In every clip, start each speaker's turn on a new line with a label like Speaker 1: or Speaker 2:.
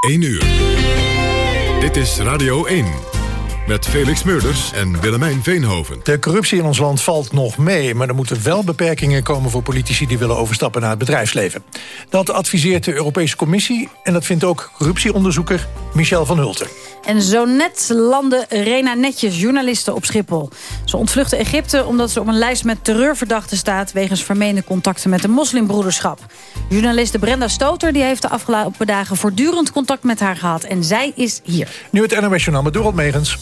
Speaker 1: 1 uur. Dit is Radio 1. Met Felix Meurders en Willemijn Veenhoven.
Speaker 2: De corruptie in ons land valt nog mee... maar er moeten wel beperkingen komen voor politici... die willen overstappen naar het bedrijfsleven. Dat adviseert de Europese Commissie... en dat vindt ook corruptieonderzoeker Michel van Hulten.
Speaker 3: En zo net landde Rena Netjes, journalisten op Schiphol. Ze ontvluchtte Egypte omdat ze op een lijst met terreurverdachten staat... wegens vermeende contacten met de moslimbroederschap. Journaliste Brenda Stoter die heeft de afgelopen dagen voortdurend contact met haar gehad. En zij is hier.
Speaker 2: Nu het NOS Journaal met Dorot Megens.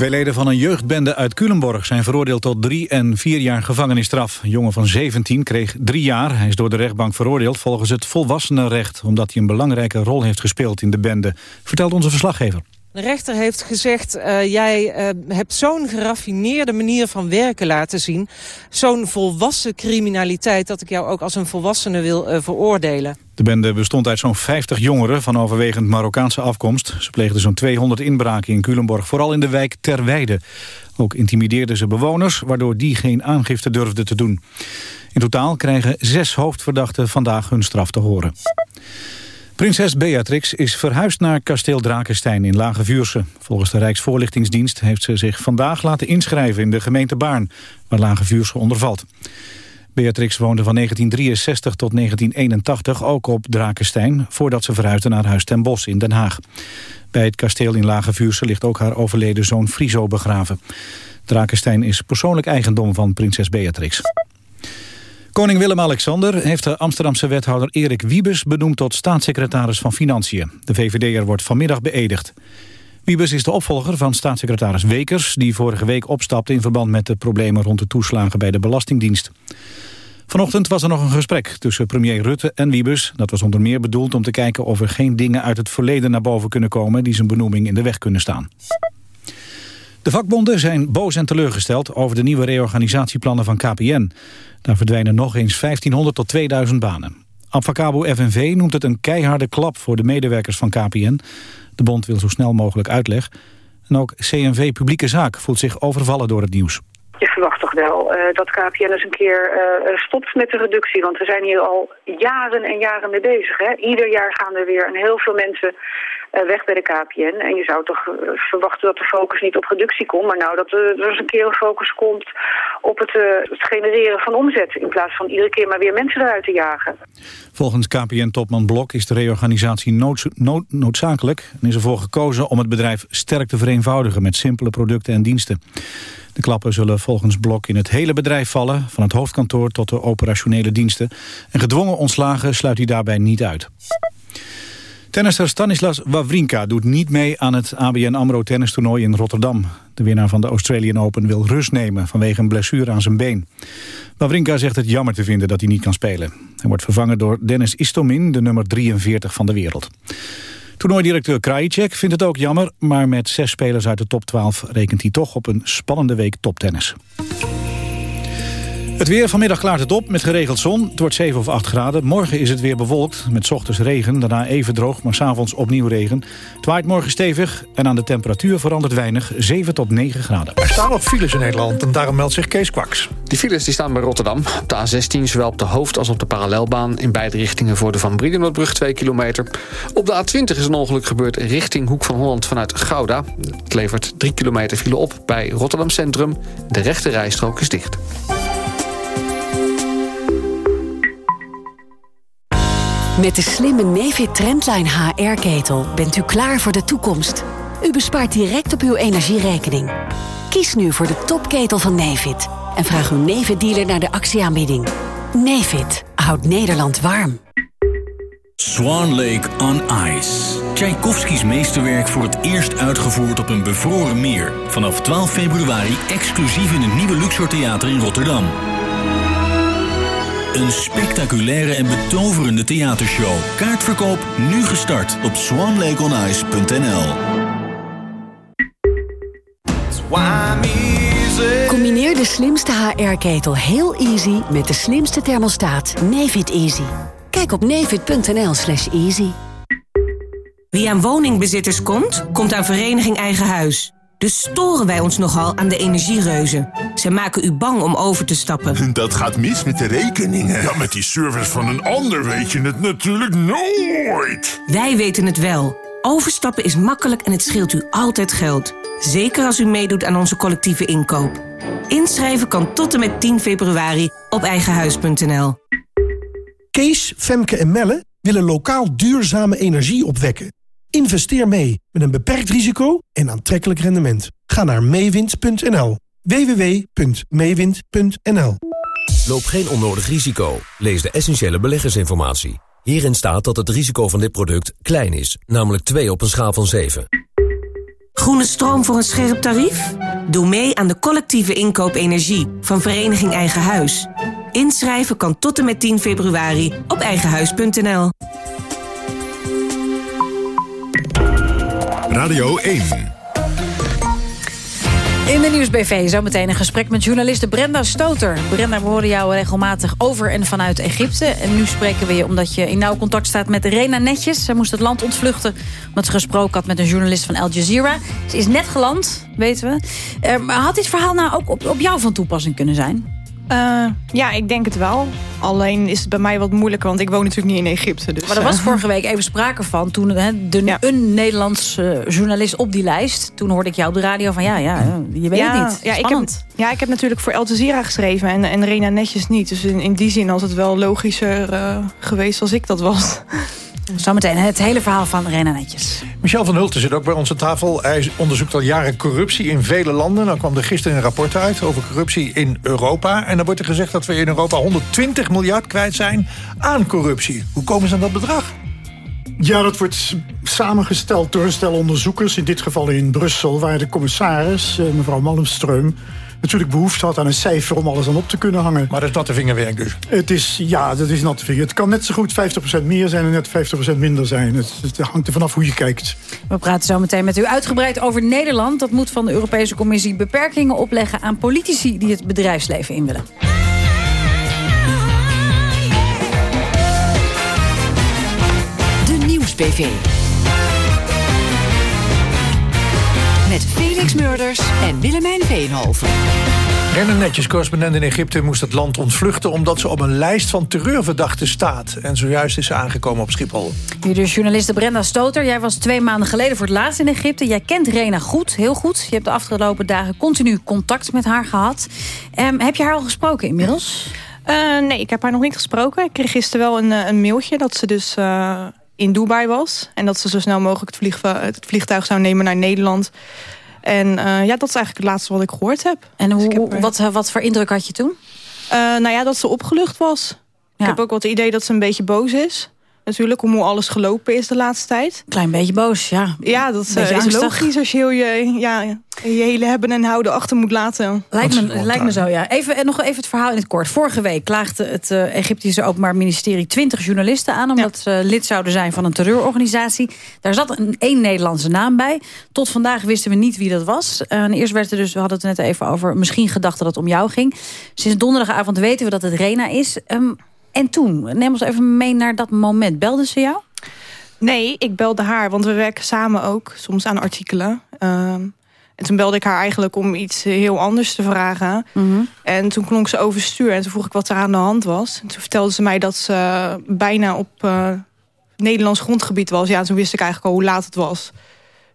Speaker 4: Twee leden van een jeugdbende uit Culemborg zijn veroordeeld tot drie en vier jaar gevangenisstraf. Een jongen van 17 kreeg drie jaar. Hij is door de rechtbank veroordeeld volgens het volwassenenrecht... omdat hij een belangrijke rol heeft gespeeld in de bende, vertelt onze verslaggever.
Speaker 5: De rechter heeft gezegd, uh, jij uh, hebt zo'n geraffineerde manier van werken laten zien. Zo'n volwassen criminaliteit dat ik jou ook als een volwassene wil uh, veroordelen.
Speaker 4: De bende bestond uit zo'n 50 jongeren van overwegend Marokkaanse afkomst. Ze pleegden zo'n 200 inbraken in Culemborg, vooral in de wijk Terweide. Ook intimideerden ze bewoners, waardoor die geen aangifte durfden te doen. In totaal krijgen zes hoofdverdachten vandaag hun straf te horen. Prinses Beatrix is verhuisd naar kasteel Drakenstein in Lage Vuurse. Volgens de Rijksvoorlichtingsdienst heeft ze zich vandaag laten inschrijven in de gemeente Baarn, waar Lage Vuurse onder valt. Beatrix woonde van 1963 tot 1981 ook op Drakenstein... voordat ze verhuisde naar Huis ten Bosch in Den Haag. Bij het kasteel in Lage Vuurse ligt ook haar overleden zoon Friso begraven. Drakenstein is persoonlijk eigendom van prinses Beatrix. Koning Willem-Alexander heeft de Amsterdamse wethouder Erik Wiebes benoemd tot staatssecretaris van Financiën. De VVD'er wordt vanmiddag beëdigd. Wiebes is de opvolger van staatssecretaris Wekers... die vorige week opstapte in verband met de problemen rond de toeslagen bij de Belastingdienst. Vanochtend was er nog een gesprek tussen premier Rutte en Wiebes. Dat was onder meer bedoeld om te kijken of er geen dingen uit het verleden naar boven kunnen komen... die zijn benoeming in de weg kunnen staan. De vakbonden zijn boos en teleurgesteld over de nieuwe reorganisatieplannen van KPN. Daar verdwijnen nog eens 1500 tot 2000 banen. Abfacabo FNV noemt het een keiharde klap voor de medewerkers van KPN. De bond wil zo snel mogelijk uitleg. En ook CNV Publieke Zaak voelt zich overvallen door het nieuws.
Speaker 6: Je verwacht toch wel uh, dat KPN eens een keer uh, stopt met de reductie. Want we zijn hier al jaren en jaren mee bezig. Hè? Ieder jaar gaan er weer een heel veel mensen weg bij de KPN. En je zou toch verwachten dat de focus niet op reductie komt. Maar nou dat er eens een keer een focus komt op het, het genereren van omzet. In plaats van iedere keer maar weer mensen eruit te jagen.
Speaker 4: Volgens KPN-topman Blok is de reorganisatie nood, noodzakelijk. En is ervoor gekozen om het bedrijf sterk te vereenvoudigen met simpele producten en diensten. De klappen zullen volgens Blok in het hele bedrijf vallen... van het hoofdkantoor tot de operationele diensten. En gedwongen ontslagen sluit hij daarbij niet uit. Tennisser Stanislas Wawrinka doet niet mee aan het ABN AMRO tennistoernooi in Rotterdam. De winnaar van de Australian Open wil rust nemen vanwege een blessure aan zijn been. Wawrinka zegt het jammer te vinden dat hij niet kan spelen. Hij wordt vervangen door Dennis Istomin, de nummer 43 van de wereld. Toernooidirecteur Krajicek vindt het ook jammer... maar met zes spelers uit de top 12 rekent hij toch op een spannende week toptennis. Het weer, vanmiddag klaart het op met geregeld zon. Het wordt 7 of 8 graden. Morgen is het weer bewolkt met ochtends regen. Daarna even droog, maar s'avonds opnieuw regen. Het waait morgen stevig en aan de temperatuur verandert weinig. 7 tot 9 graden.
Speaker 2: Er staan nog files in Nederland en daarom meldt zich Kees Kwaks.
Speaker 7: Die files die staan bij Rotterdam. Op de A16 zowel op de hoofd- als op de parallelbaan. In beide richtingen voor de Van Brienenoordbrug 2 kilometer. Op de A20 is een ongeluk gebeurd richting Hoek van Holland vanuit Gouda. Het levert 3 kilometer file op bij Rotterdam Centrum. De rechte rijstrook is dicht.
Speaker 8: Met de slimme Nefit Trendline HR-ketel bent u klaar voor de toekomst. U bespaart direct op uw energierekening. Kies nu voor de topketel van Nefit en vraag uw Nefit-dealer naar de actieaanbieding. Nefit houdt Nederland warm.
Speaker 9: Swan Lake on Ice. Tchaikovskis meesterwerk voor het eerst uitgevoerd op een bevroren meer. Vanaf 12 februari exclusief in het nieuwe Luxor Theater in Rotterdam. Een spectaculaire en betoverende theatershow. Kaartverkoop nu gestart op swanlakeonice.nl.
Speaker 8: Combineer de slimste HR-ketel heel easy met de slimste thermostaat Nefit Easy. Kijk op nefit.nl slash easy.
Speaker 10: Wie aan woningbezitters komt, komt aan Vereniging Eigen Huis. Dus storen wij ons nogal aan de energiereuzen. Ze maken u bang om over te stappen.
Speaker 11: Dat gaat mis met de rekeningen.
Speaker 12: Ja, met die service van een ander weet je het natuurlijk nooit.
Speaker 10: Wij weten het wel. Overstappen is makkelijk en het scheelt u altijd geld. Zeker als u meedoet aan onze collectieve inkoop. Inschrijven kan tot en met 10 februari op eigenhuis.nl.
Speaker 13: Kees, Femke en Melle willen lokaal duurzame energie opwekken. Investeer mee met een beperkt risico en aantrekkelijk rendement. Ga naar meewind.nl. www.meewind.nl
Speaker 14: Loop geen onnodig risico. Lees de essentiële beleggersinformatie. Hierin staat dat het risico van dit product klein is, namelijk 2 op een schaal van 7.
Speaker 10: Groene stroom voor een scherp tarief? Doe mee aan de collectieve inkoop energie van Vereniging Eigen Huis. Inschrijven kan tot en met 10 februari op eigenhuis.nl.
Speaker 1: Radio 1.
Speaker 3: In de Nieuwsbv zometeen een gesprek met journaliste Brenda Stoter. Brenda, we horen jou regelmatig over en vanuit Egypte. En nu spreken we je omdat je in nauw contact staat met Rena Netjes. Zij moest het land ontvluchten omdat ze gesproken had met een journalist van Al Jazeera. Ze is net geland, weten we. Uh, maar had dit verhaal nou ook op, op jou van toepassing kunnen zijn?
Speaker 15: Uh, ja, ik denk het wel. Alleen is het bij mij wat moeilijker, want ik woon natuurlijk niet in Egypte. Dus,
Speaker 3: maar er was uh, vorige week even sprake van. Toen hè, de, ja. een Nederlands uh, journalist op die lijst. Toen hoorde ik jou op de radio van ja, ja je weet
Speaker 15: ja,
Speaker 3: het niet.
Speaker 15: Ja ik, heb, ja, ik heb natuurlijk voor Al Jazeera geschreven en, en Rena netjes niet. Dus in, in die zin had het wel logischer geweest als ik dat was.
Speaker 3: Zometeen het hele verhaal van Rena Netjes.
Speaker 2: Michel van Hulten zit ook bij onze tafel. Hij onderzoekt al jaren corruptie in vele landen. Dan kwam er gisteren een rapport uit over corruptie in Europa. En dan wordt er gezegd dat we in Europa 120 miljard kwijt zijn aan corruptie. Hoe komen ze aan dat bedrag?
Speaker 16: Ja, dat wordt samengesteld door een stel onderzoekers. In dit geval in Brussel, waar de commissaris, mevrouw Malmström natuurlijk behoefte had aan een cijfer om alles aan op te kunnen hangen.
Speaker 2: Maar dat is natte vingerwerk dus?
Speaker 16: Het is, ja, dat is natte vinger. Het kan net zo goed 50% meer zijn en net 50% minder zijn. Het, het hangt er vanaf hoe je kijkt.
Speaker 3: We praten zo meteen met u uitgebreid over Nederland. Dat moet van de Europese Commissie beperkingen opleggen aan politici die het bedrijfsleven in willen.
Speaker 8: Met Felix Murders en Willemijn Veenhoven.
Speaker 2: Rennen Netjes, correspondent in Egypte, moest het land ontvluchten... omdat ze op een lijst van terreurverdachten staat. En zojuist is ze aangekomen op Schiphol.
Speaker 3: Hier dus journaliste Brenda Stoter. Jij was twee maanden geleden voor het laatst in Egypte. Jij kent Rena goed, heel goed. Je hebt de afgelopen dagen continu contact met haar gehad. Um, heb je haar al gesproken inmiddels?
Speaker 15: Uh, nee, ik heb haar nog niet gesproken. Ik kreeg gisteren wel een, een mailtje dat ze dus... Uh in Dubai was. En dat ze zo snel mogelijk het, vlieg, het vliegtuig zou nemen naar Nederland. En uh, ja, dat is eigenlijk het laatste wat ik gehoord heb.
Speaker 3: En hoe, dus heb, wat, wat voor indruk had je toen?
Speaker 15: Uh, nou ja, dat ze opgelucht was. Ja. Ik heb ook wat het idee dat ze een beetje boos is. Natuurlijk, om hoe alles gelopen is de laatste tijd.
Speaker 3: Klein beetje boos, ja.
Speaker 15: Ja, dat uh, is logisch als je heel je, ja, je hele hebben en houden achter moet laten.
Speaker 3: Lijkt me, lijkt me zo, ja. Even, en nog even het verhaal in het kort. Vorige week klaagde het uh, Egyptische Openbaar Ministerie 20 journalisten aan... omdat ze lid zouden zijn van een terreurorganisatie. Daar zat een één Nederlandse naam bij. Tot vandaag wisten we niet wie dat was. Uh, en eerst werd er dus, we hadden het net even over... misschien gedacht dat het om jou ging. Sinds donderdagavond weten we dat het Rena is... Um, en toen, neem ons even mee naar dat moment. Belde ze jou?
Speaker 15: Nee, ik belde haar, want we werken samen ook, soms aan artikelen. Uh, en toen belde ik haar eigenlijk om iets heel anders te vragen. Mm -hmm. En toen klonk ze overstuur en toen vroeg ik wat er aan de hand was. En toen vertelde ze mij dat ze bijna op uh, Nederlands grondgebied was. Ja, toen wist ik eigenlijk al hoe laat het was.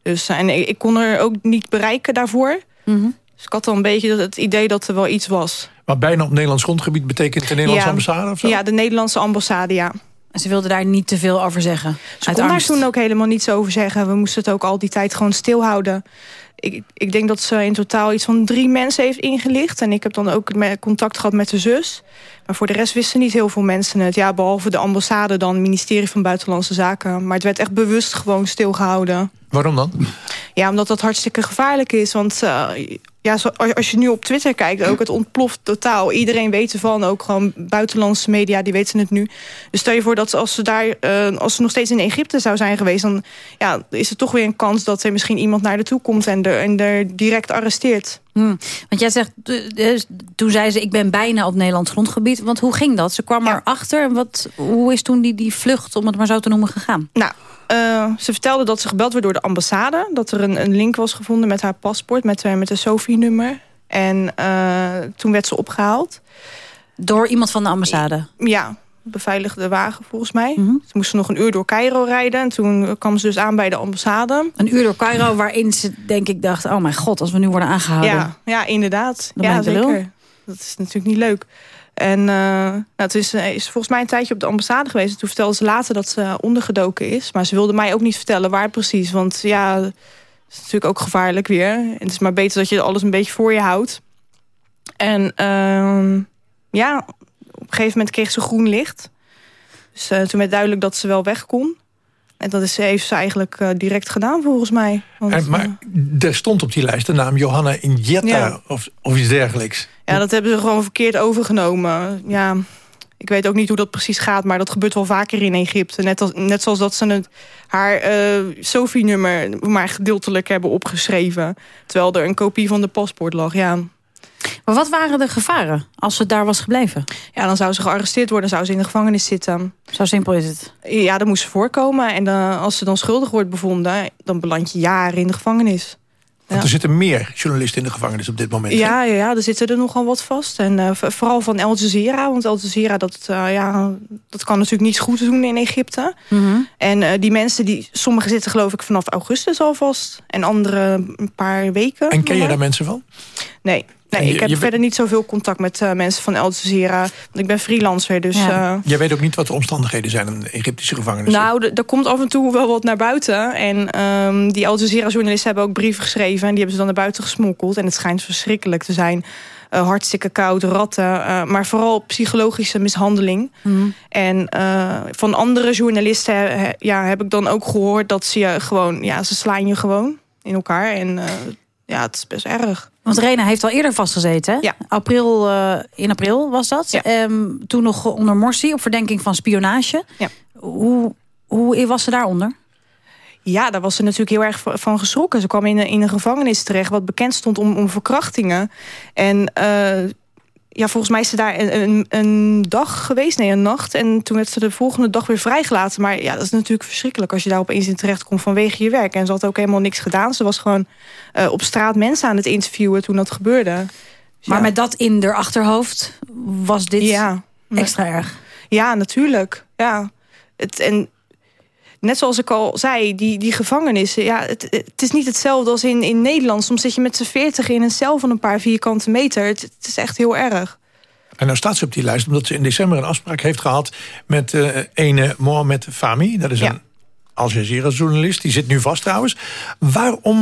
Speaker 15: Dus, en ik, ik kon er ook niet bereiken daarvoor. Mm -hmm. Dus ik had al een beetje het idee dat er wel iets was.
Speaker 2: Maar bijna op Nederlands grondgebied betekent de Nederlandse
Speaker 15: ja.
Speaker 2: ambassade of zo?
Speaker 15: Ja, de Nederlandse ambassade, ja.
Speaker 3: En ze wilde daar niet te veel over zeggen?
Speaker 15: Ze kon daar toen ook helemaal niets over zeggen. We moesten het ook al die tijd gewoon stilhouden. Ik, ik denk dat ze in totaal iets van drie mensen heeft ingelicht. En ik heb dan ook contact gehad met de zus. Maar voor de rest wisten niet heel veel mensen het. Ja, behalve de ambassade dan, het ministerie van Buitenlandse Zaken. Maar het werd echt bewust gewoon stilgehouden.
Speaker 2: Waarom dan?
Speaker 15: Ja, omdat dat hartstikke gevaarlijk is. Want uh, ja, zo, als je nu op Twitter kijkt, ook het ontploft totaal. Iedereen weet ervan, ook gewoon buitenlandse media, die weten het nu. Dus stel je voor dat als ze daar, uh, als ze nog steeds in Egypte zou zijn geweest... dan ja, is er toch weer een kans dat er misschien iemand naar de toe komt en er, en er direct arresteert.
Speaker 3: Hmm. Want jij zegt, dus, toen zei ze, ik ben bijna op Nederlands grondgebied. Want hoe ging dat? Ze kwam ja. erachter. En wat, hoe is toen die, die vlucht, om het maar zo te noemen, gegaan?
Speaker 15: Nou, uh, ze vertelde dat ze gebeld werd door de ambassade. Dat er een, een link was gevonden met haar paspoort, met, met een Sophie-nummer. En uh, toen werd ze opgehaald.
Speaker 3: Door iemand van de ambassade?
Speaker 15: Ja, beveiligde wagen volgens mij. Mm -hmm. Ze moesten nog een uur door Cairo rijden. En toen kwam ze dus aan bij de ambassade.
Speaker 3: Een uur door Cairo waarin ze denk ik dacht... oh mijn god, als we nu worden aangehouden.
Speaker 15: Ja, ja inderdaad. Dan ja, zeker. Dat is natuurlijk niet leuk. En uh, nou, het is, is, volgens mij een tijdje op de ambassade geweest. En toen vertelde ze later dat ze ondergedoken is. Maar ze wilde mij ook niet vertellen waar precies. Want ja, het is natuurlijk ook gevaarlijk weer. En het is maar beter dat je alles een beetje voor je houdt. En uh, ja, op een gegeven moment kreeg ze groen licht. Dus uh, toen werd duidelijk dat ze wel weg kon. En dat is, heeft ze eigenlijk uh, direct gedaan volgens mij.
Speaker 2: Want, en, maar uh, er stond op die lijst de naam Johanna Injetta ja. of, of iets dergelijks.
Speaker 15: Ja, dat hebben ze gewoon verkeerd overgenomen. Ja, ik weet ook niet hoe dat precies gaat, maar dat gebeurt wel vaker in Egypte. Net, als, net zoals dat ze het, haar uh, Sophie-nummer maar gedeeltelijk hebben opgeschreven. Terwijl er een kopie van de paspoort lag, ja.
Speaker 3: Maar wat waren de gevaren als ze daar was gebleven?
Speaker 15: Ja, dan zou ze gearresteerd worden, zou ze in de gevangenis zitten.
Speaker 3: Zo simpel is het?
Speaker 15: Ja, dat moest ze voorkomen. En dan, als ze dan schuldig wordt bevonden, dan beland je jaren in de gevangenis.
Speaker 2: Want er zitten meer journalisten in de gevangenis op dit moment.
Speaker 15: Ja, ja, ja er zitten er nogal wat vast. En uh, vooral van Al Jazeera. Want Al Jazeera, dat, uh, ja, dat kan natuurlijk niet goed doen in Egypte. Mm -hmm. En uh, die mensen, die, sommigen zitten geloof ik vanaf augustus al vast. En andere een paar weken.
Speaker 2: En ken je daar mensen van?
Speaker 15: Nee, Nee, je, ik heb verder niet zoveel contact met uh, mensen van Al Jazeera. Want ik ben freelancer, dus... Ja.
Speaker 2: Uh... Jij weet ook niet wat de omstandigheden zijn in Egyptische gevangenis?
Speaker 15: Nou, er komt af en toe wel wat naar buiten. En um, die Al Jazeera-journalisten hebben ook brieven geschreven... en die hebben ze dan naar buiten gesmokkeld. En het schijnt verschrikkelijk te zijn. Uh, hartstikke koud, ratten. maar vooral psychologische mishandeling. Mm. En van andere journalisten ja, heb ik dan ook gehoord... dat ze je gewoon... Ja, ze slaan je gewoon in elkaar. En ja, het is best erg.
Speaker 3: Want Rena heeft al eerder vastgezeten. Hè?
Speaker 15: Ja.
Speaker 3: April, uh, in april was dat.
Speaker 15: Ja.
Speaker 3: Um, toen nog onder Morsi op verdenking van spionage.
Speaker 15: Ja.
Speaker 3: Hoe, hoe was ze daaronder?
Speaker 15: Ja, daar was ze natuurlijk heel erg van geschrokken. Ze kwam in een, in een gevangenis terecht wat bekend stond om, om verkrachtingen. En uh, ja, volgens mij is ze daar een, een, een, dag geweest, nee, een nacht. En toen werd ze de volgende dag weer vrijgelaten. Maar ja, dat is natuurlijk verschrikkelijk als je daar opeens in terecht komt vanwege je werk. En ze had ook helemaal niks gedaan. Ze was gewoon uh, op straat mensen aan het interviewen toen dat gebeurde. Dus
Speaker 3: maar
Speaker 15: ja.
Speaker 3: met dat in haar achterhoofd was dit
Speaker 15: ja,
Speaker 3: extra erg.
Speaker 15: Ja, natuurlijk. Ja. Het, en net zoals ik al zei, die, die gevangenissen... Ja, het, het is niet hetzelfde als in, in Nederland. Soms zit je met z'n veertig in een cel van een paar vierkante meter. Het, het, is echt heel erg.
Speaker 2: En nou staat ze op die lijst omdat ze in december een afspraak heeft gehad... met uh, ene Mohamed Fahmy. Dat is ja. een Al Jazeera-journalist. Die zit nu vast trouwens. Waarom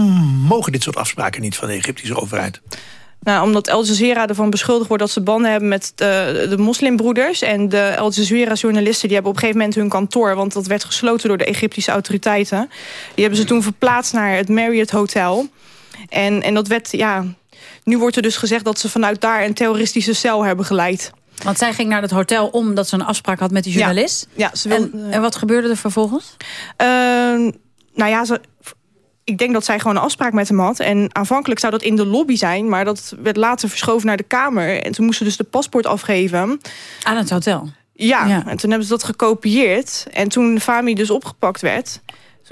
Speaker 2: mogen dit soort afspraken niet van de Egyptische overheid?
Speaker 15: Nou, omdat Al Jazeera ervan beschuldigd wordt dat ze banden hebben met de, de moslimbroeders. En de Al Jazeera-journalisten die hebben op een gegeven moment hun kantoor... want dat werd gesloten door de Egyptische autoriteiten. Die hebben ze toen verplaatst naar het Marriott Hotel. En, en dat werd, ja... Nu wordt er dus gezegd dat ze vanuit daar een terroristische cel hebben geleid.
Speaker 3: Want zij ging naar het hotel omdat ze een afspraak had met die journalist?
Speaker 15: Ja, ja ze wil,
Speaker 3: en, en wat gebeurde er vervolgens?
Speaker 15: Uh, nou ja, ze ik denk dat zij gewoon een afspraak met hem had. En aanvankelijk zou dat in de lobby zijn. Maar dat werd later verschoven naar de kamer. En toen moesten ze dus de paspoort afgeven.
Speaker 3: Aan het hotel?
Speaker 15: Ja, ja. en toen hebben ze dat gekopieerd. En toen Fami dus opgepakt werd...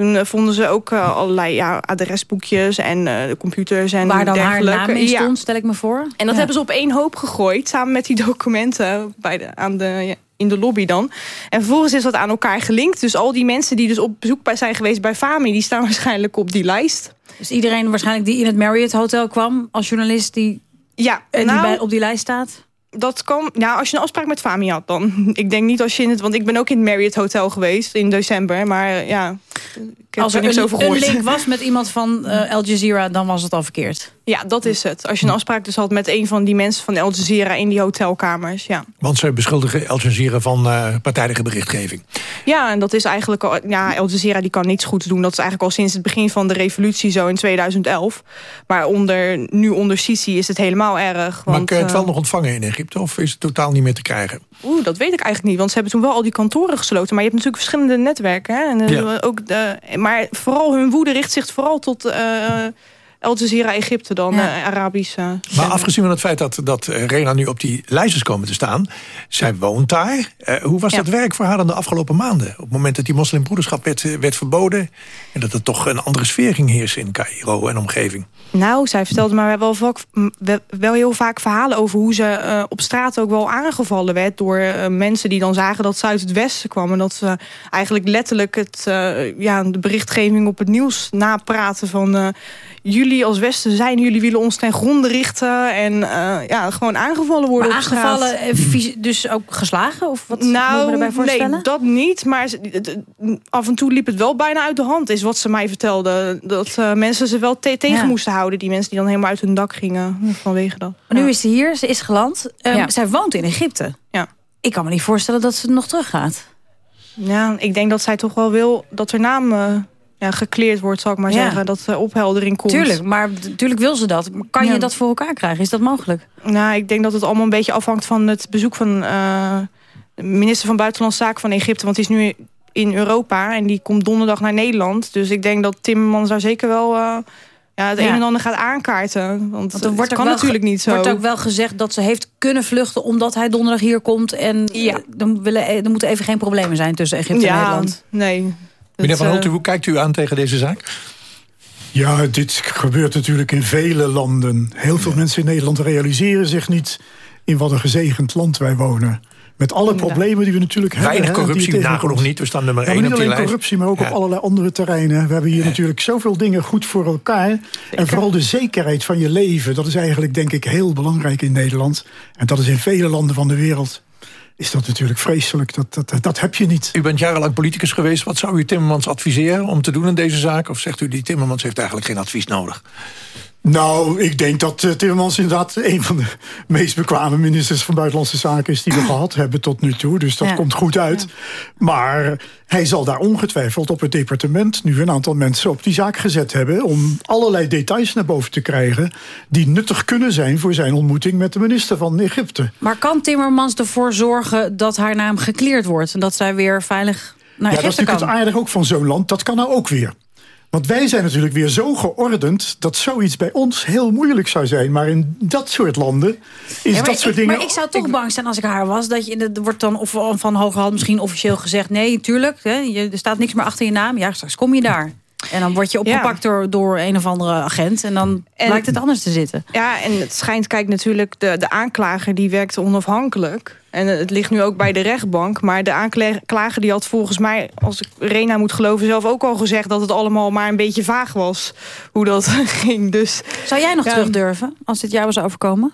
Speaker 15: Toen uh, vonden ze ook uh, allerlei ja, adresboekjes en uh, computers en
Speaker 3: Waar dan
Speaker 15: dergelijke.
Speaker 3: haar naam in stond, ja. stel ik me voor.
Speaker 15: En dat ja. hebben ze op één hoop gegooid, samen met die documenten bij de, aan de, in de lobby dan. En vervolgens is dat aan elkaar gelinkt. Dus al die mensen die dus op bezoek bij zijn geweest bij Fami... die staan waarschijnlijk op die lijst.
Speaker 3: Dus iedereen waarschijnlijk die in het Marriott Hotel kwam... als journalist die,
Speaker 15: ja,
Speaker 3: die
Speaker 15: nou,
Speaker 3: bij, op die lijst staat?
Speaker 15: Dat kan, nou, als je een afspraak met Fami had dan. Ik denk niet als je in het... Want ik ben ook in het Marriott Hotel geweest in december. Maar ja, ik heb
Speaker 3: als er,
Speaker 15: er niks
Speaker 3: een,
Speaker 15: over gehoord.
Speaker 3: een link was met iemand van uh, Al Jazeera, dan was het al verkeerd.
Speaker 15: Ja, dat is het. Als je een afspraak dus had met een van die mensen van Al Jazeera in die hotelkamers. Ja.
Speaker 2: Want ze beschuldigen Al Jazeera van uh, partijdige berichtgeving.
Speaker 15: Ja, en dat is eigenlijk al... Ja, Al Jazeera die kan niets goeds doen. Dat is eigenlijk al sinds het begin van de revolutie zo in 2011. Maar onder, nu onder Sisi is het helemaal erg. Want,
Speaker 2: maar kun je het wel uh, nog ontvangen in Egypte? Of is het totaal niet meer te krijgen?
Speaker 15: Oeh, dat weet ik eigenlijk niet. Want ze hebben toen wel al die kantoren gesloten. Maar je hebt natuurlijk verschillende netwerken. Hè? En, ja. ook de, maar vooral hun woede richt zich vooral tot... El Jazeera Egypte dan, ja. Arabische.
Speaker 2: Maar afgezien van het feit dat, dat Rena nu op die lijst is komen te staan... zij woont daar. hoe was dat werk voor haar dan de afgelopen maanden? Op het moment dat die moslimbroederschap werd, werd verboden... en dat er toch een andere sfeer ging heersen in Cairo en omgeving.
Speaker 15: Nou, zij vertelde maar wel, wel heel vaak verhalen over hoe ze op straat ook wel aangevallen werd... door mensen die dan zagen dat ze uit het westen kwamen. Dat ze eigenlijk letterlijk het, ja, de berichtgeving op het nieuws napraten van jullie als Westen zijn, jullie willen ons ten gronde richten en uh, ja, gewoon aangevallen worden.
Speaker 3: Maar aangevallen, dus ook geslagen? Of wat
Speaker 15: nou,
Speaker 3: erbij voorstellen?
Speaker 15: nee, dat niet. Maar af en toe liep het wel bijna uit de hand, is wat ze mij vertelde. Dat uh, mensen ze wel te tegen ja. moesten houden, die mensen die dan helemaal uit hun dak gingen vanwege dat.
Speaker 3: Maar nu is ze hier, ze is geland. Um, ja. Zij woont in Egypte.
Speaker 15: Ja.
Speaker 3: Ik kan me niet voorstellen dat ze nog teruggaat.
Speaker 15: Ja, ik denk dat zij toch wel wil dat haar naam uh, ja, gekleerd wordt, zal ik maar ja. zeggen. Dat er opheldering komt.
Speaker 3: Tuurlijk, maar natuurlijk wil ze dat. Kan ja. je dat voor elkaar krijgen? Is dat mogelijk?
Speaker 15: Nou, ik denk dat het allemaal een beetje afhangt van het bezoek van uh, de minister van Buitenlandse Zaken van Egypte. Want die is nu in Europa en die komt donderdag naar Nederland. Dus ik denk dat Timmermans daar zeker wel... Uh, ja, het ja. een en ander gaat aankaarten. Want, Want er wordt kan natuurlijk niet zo.
Speaker 3: wordt ook wel gezegd dat ze heeft kunnen vluchten... omdat hij donderdag hier komt. En ja. dan, willen, er moeten even geen problemen zijn tussen Egypte
Speaker 15: ja,
Speaker 3: en Nederland.
Speaker 15: Nee,
Speaker 2: Meneer Van Holt, hoe kijkt u aan tegen deze zaak?
Speaker 16: Ja, dit gebeurt natuurlijk in vele landen. Heel veel ja. mensen in Nederland realiseren zich niet... in wat een gezegend land wij wonen. Met alle problemen die we natuurlijk
Speaker 2: Weinig
Speaker 16: hebben.
Speaker 2: Weinig corruptie, nagenoeg niet. We staan nummer
Speaker 16: ja,
Speaker 2: één
Speaker 16: niet
Speaker 2: op die
Speaker 16: alleen corruptie, maar ook
Speaker 2: Ja.
Speaker 16: op allerlei andere terreinen. We hebben hier natuurlijk zoveel dingen goed voor elkaar. En vooral de zekerheid van je leven. Dat is eigenlijk, denk ik, heel belangrijk in Nederland. En dat is in vele landen van de wereld is dat natuurlijk vreselijk. Dat, dat, dat heb je niet.
Speaker 2: U bent jarenlang politicus geweest. Wat zou u Timmermans adviseren om te doen in deze zaak? Of zegt u, die Timmermans heeft eigenlijk geen advies nodig?
Speaker 16: Nou, ik denk dat uh, Timmermans inderdaad... een van de meest bekwame ministers van Buitenlandse Zaken is... die we gehad hebben tot nu toe. Dus dat
Speaker 15: Ja.
Speaker 16: komt goed uit. Maar hij zal daar ongetwijfeld op het departement... nu een aantal mensen op die zaak gezet hebben... om allerlei details naar boven te krijgen... die nuttig kunnen zijn voor zijn ontmoeting met de minister van Egypte.
Speaker 3: Maar kan Timmermans ervoor zorgen dat haar naam gekleerd wordt... en dat zij weer veilig naar
Speaker 16: ja, dat is
Speaker 3: Egypte
Speaker 16: natuurlijk
Speaker 3: kan?
Speaker 16: het aardige ook van zo'n land. Dat kan nou ook weer. Want wij zijn natuurlijk weer zo geordend... dat zoiets bij ons heel moeilijk zou zijn. Maar in dat soort landen is
Speaker 3: Ja,
Speaker 16: dat soort
Speaker 3: ik,
Speaker 16: dingen...
Speaker 3: Maar ik zou toch bang zijn als ik haar was. Dat je, er wordt dan of van hoge hand misschien officieel gezegd... nee, tuurlijk, hè, je, er staat niks meer achter je naam. Ja, straks kom je daar. En dan word je opgepakt door, door een of andere agent. En dan
Speaker 15: En-
Speaker 3: blijkt het anders te zitten.
Speaker 15: Ja, en het schijnt, kijk, natuurlijk, de, de aanklager die werkte onafhankelijk. En het ligt nu ook bij de rechtbank. Maar de aanklager die had volgens mij, als ik Rena moet geloven... zelf ook al gezegd dat het allemaal maar een beetje vaag was. Hoe dat ging. Dus,
Speaker 3: Zou jij nog
Speaker 15: Ja.
Speaker 3: terug durven als dit jou was overkomen?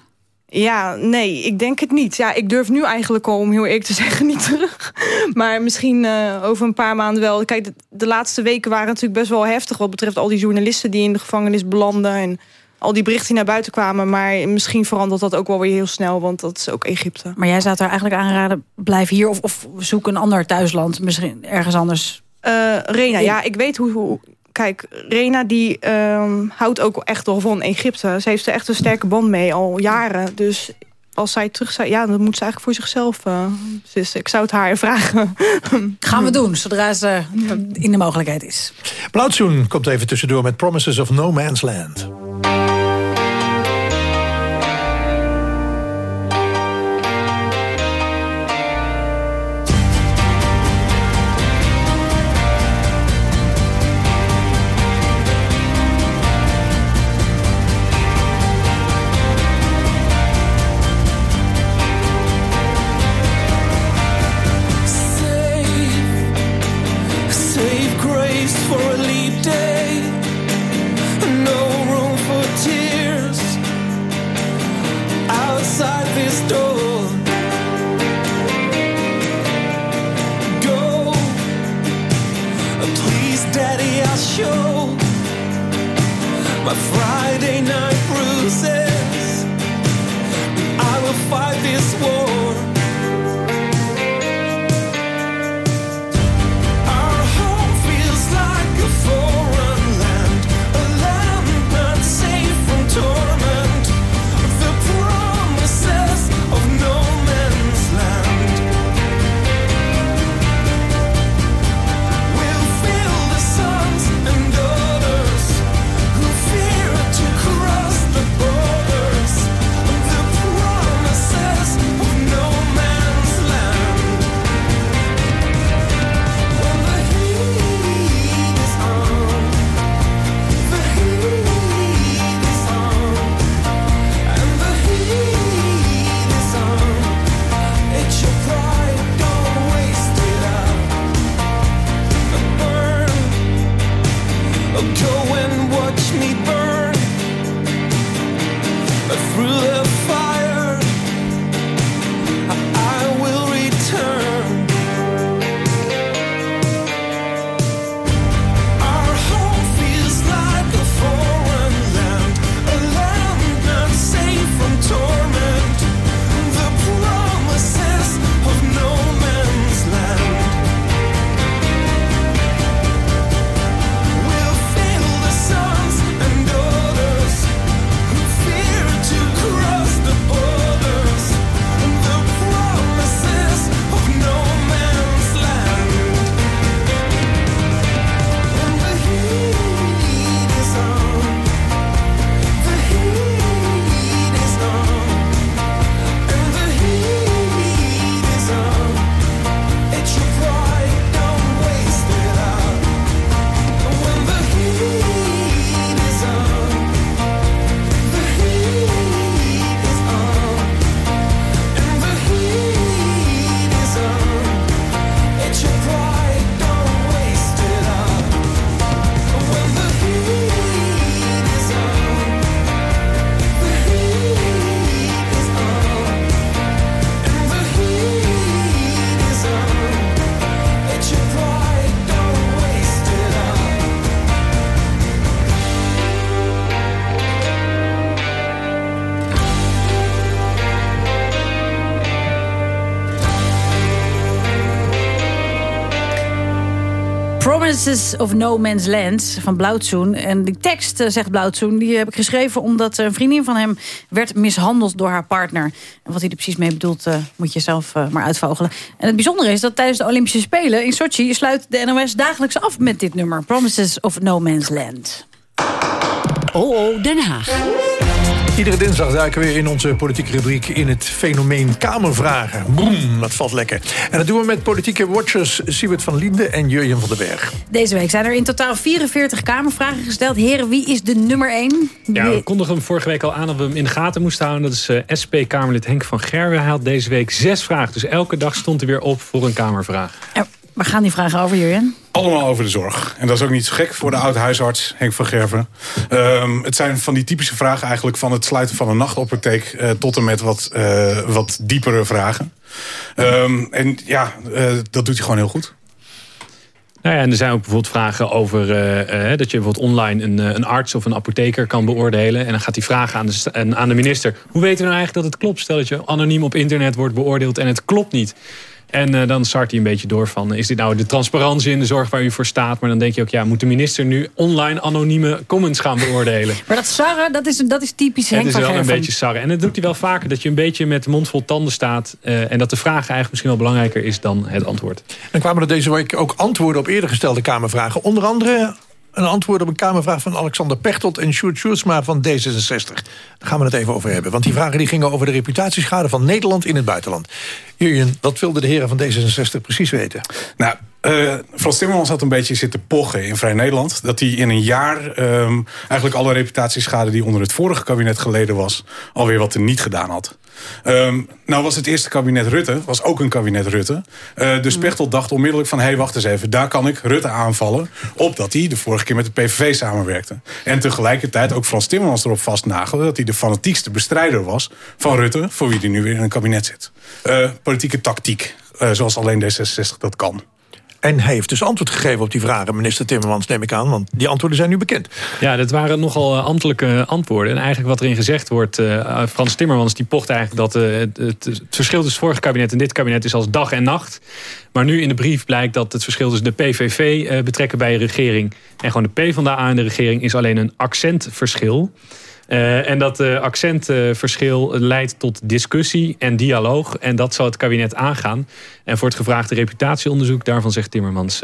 Speaker 15: Ja, nee, ik denk het niet. Ja, ik durf nu eigenlijk al, om heel eerlijk te zeggen, niet terug. Maar misschien eh, over een paar maanden wel. Kijk, de, de laatste weken waren natuurlijk best wel heftig... wat betreft al die journalisten die in de gevangenis belanden... en al die berichten die naar buiten kwamen. Maar misschien verandert dat ook wel weer heel snel, want dat is ook Egypte.
Speaker 3: Maar jij zou haar eigenlijk aanraden, blijf hier of, of zoek een ander thuisland. Misschien ergens anders.
Speaker 15: Eh, Rena, ja, ik weet hoe... hoe kijk, Rena die ehm, houdt ook echt wel van Egypte. Ze heeft er echt een sterke band mee, al jaren. Dus als zij terug zou... Ja, dan moet ze eigenlijk voor zichzelf... eh, dus ik zou het haar vragen.
Speaker 3: Gaan we doen, zodra ze in de mogelijkheid is.
Speaker 2: Blauwtsoen komt even tussendoor met Promises of No Man's Land.
Speaker 17: Bye. Promises of No Man's Land
Speaker 3: van Blauwtsoen. En die tekst, eh, zegt Blauwtsoen, die heb ik geschreven... omdat een vriendin van hem werd mishandeld door haar partner. En wat hij er precies mee bedoelt, eh, moet je zelf eh, maar uitvogelen. En het bijzondere is dat tijdens de Olympische Spelen in Sochi... sluit de NOS dagelijks af met dit nummer. Promises of No Man's Land.
Speaker 8: Oh, oh, Den Haag.
Speaker 2: Iedere dinsdag duiken we weer in onze politieke rubriek... in het fenomeen Kamervragen. Boem, dat valt lekker. En dat doen we met politieke watchers Siewert van Liende en Jurjen van den Berg.
Speaker 3: Deze week zijn er in totaal 44 Kamervragen gesteld. Heren, wie is de nummer 1?
Speaker 18: Ja, we kondigden hem vorige week al aan dat we hem in de gaten moesten houden. Dat is eh, SP-Kamerlid Henk van Gerwen. Hij had deze week zes vragen. Dus elke dag stond hij weer op voor een Kamervraag.
Speaker 3: Waar gaan die vragen over, Jurjen?
Speaker 19: Allemaal over de zorg. En dat is ook niet zo gek voor de oud-huisarts Henk van Gerven. Ehm, het zijn van die typische vragen eigenlijk van het sluiten van een nachtapotheek... eh, tot en met wat, eh, wat diepere vragen. Ehm, en ja, eh, dat doet hij gewoon heel goed.
Speaker 18: Nou ja, en er zijn ook bijvoorbeeld vragen over dat je bijvoorbeeld online een, een arts of een apotheker kan beoordelen. En dan gaat hij vragen aan de, aan de minister. Hoe weten we nou eigenlijk dat het klopt? Stel dat je anoniem op internet wordt beoordeeld en het klopt niet. En eh, dan start hij een beetje door van, is dit nou de transparantie in de zorg waar u voor staat? Maar dan denk je ook, ja, moet de minister nu online anonieme comments gaan beoordelen?
Speaker 3: Maar dat sarren, dat is, dat is typisch Henk
Speaker 18: Het is wel een beetje sarren. En dat doet hij wel vaker. Dat je een beetje met de mond vol tanden staat. eh, en dat de vraag eigenlijk misschien wel belangrijker is dan het antwoord.
Speaker 2: En kwamen er deze week ook antwoorden op eerder gestelde Kamervragen. Onder andere een antwoord op een Kamervraag van Alexander Pechtold en Sjoerd Sjoerdsma van D66. Daar gaan we het even over hebben. Want die vragen die gingen over de reputatieschade van Nederland in het buitenland. Jurjen, wat wilden de heren van D66 precies weten?
Speaker 19: Nou, eh, Frans Timmermans had een beetje zitten pochen in Vrij Nederland. Dat hij in een jaar ehm, eigenlijk alle reputatieschade die onder het vorige kabinet geleden was... alweer wat er niet gedaan had. Ehm, nou was het eerste kabinet Rutte, was ook een kabinet Rutte. Eh, dus Pechtold dacht onmiddellijk van... hé, hey, wacht eens even, daar kan ik Rutte aanvallen... opdat hij de vorige keer met de PVV samenwerkte. En tegelijkertijd ook Frans Timmermans erop vastnagelde... dat hij de fanatiekste bestrijder was van Rutte... voor wie hij nu weer in een kabinet zit. Eh, politieke tactiek, zoals alleen D66 dat kan.
Speaker 2: En heeft dus antwoord gegeven op die vragen, minister Timmermans, neem ik aan. Want die antwoorden zijn nu bekend.
Speaker 18: Ja, dat waren nogal eh, ambtelijke antwoorden. En eigenlijk wat erin gezegd wordt... eh, Frans Timmermans die pocht eigenlijk dat eh, het, het, verschil tussen het vorige kabinet en dit kabinet is als dag en nacht. Maar nu in de brief blijkt dat het verschil tussen de PVV betrekken bij een regering... en gewoon de PvdA in de regering is alleen een accentverschil. Eh, en dat uh, accentverschil leidt tot discussie en dialoog. En dat zal het kabinet aangaan. En voor het gevraagde reputatieonderzoek, daarvan zegt Timmermans...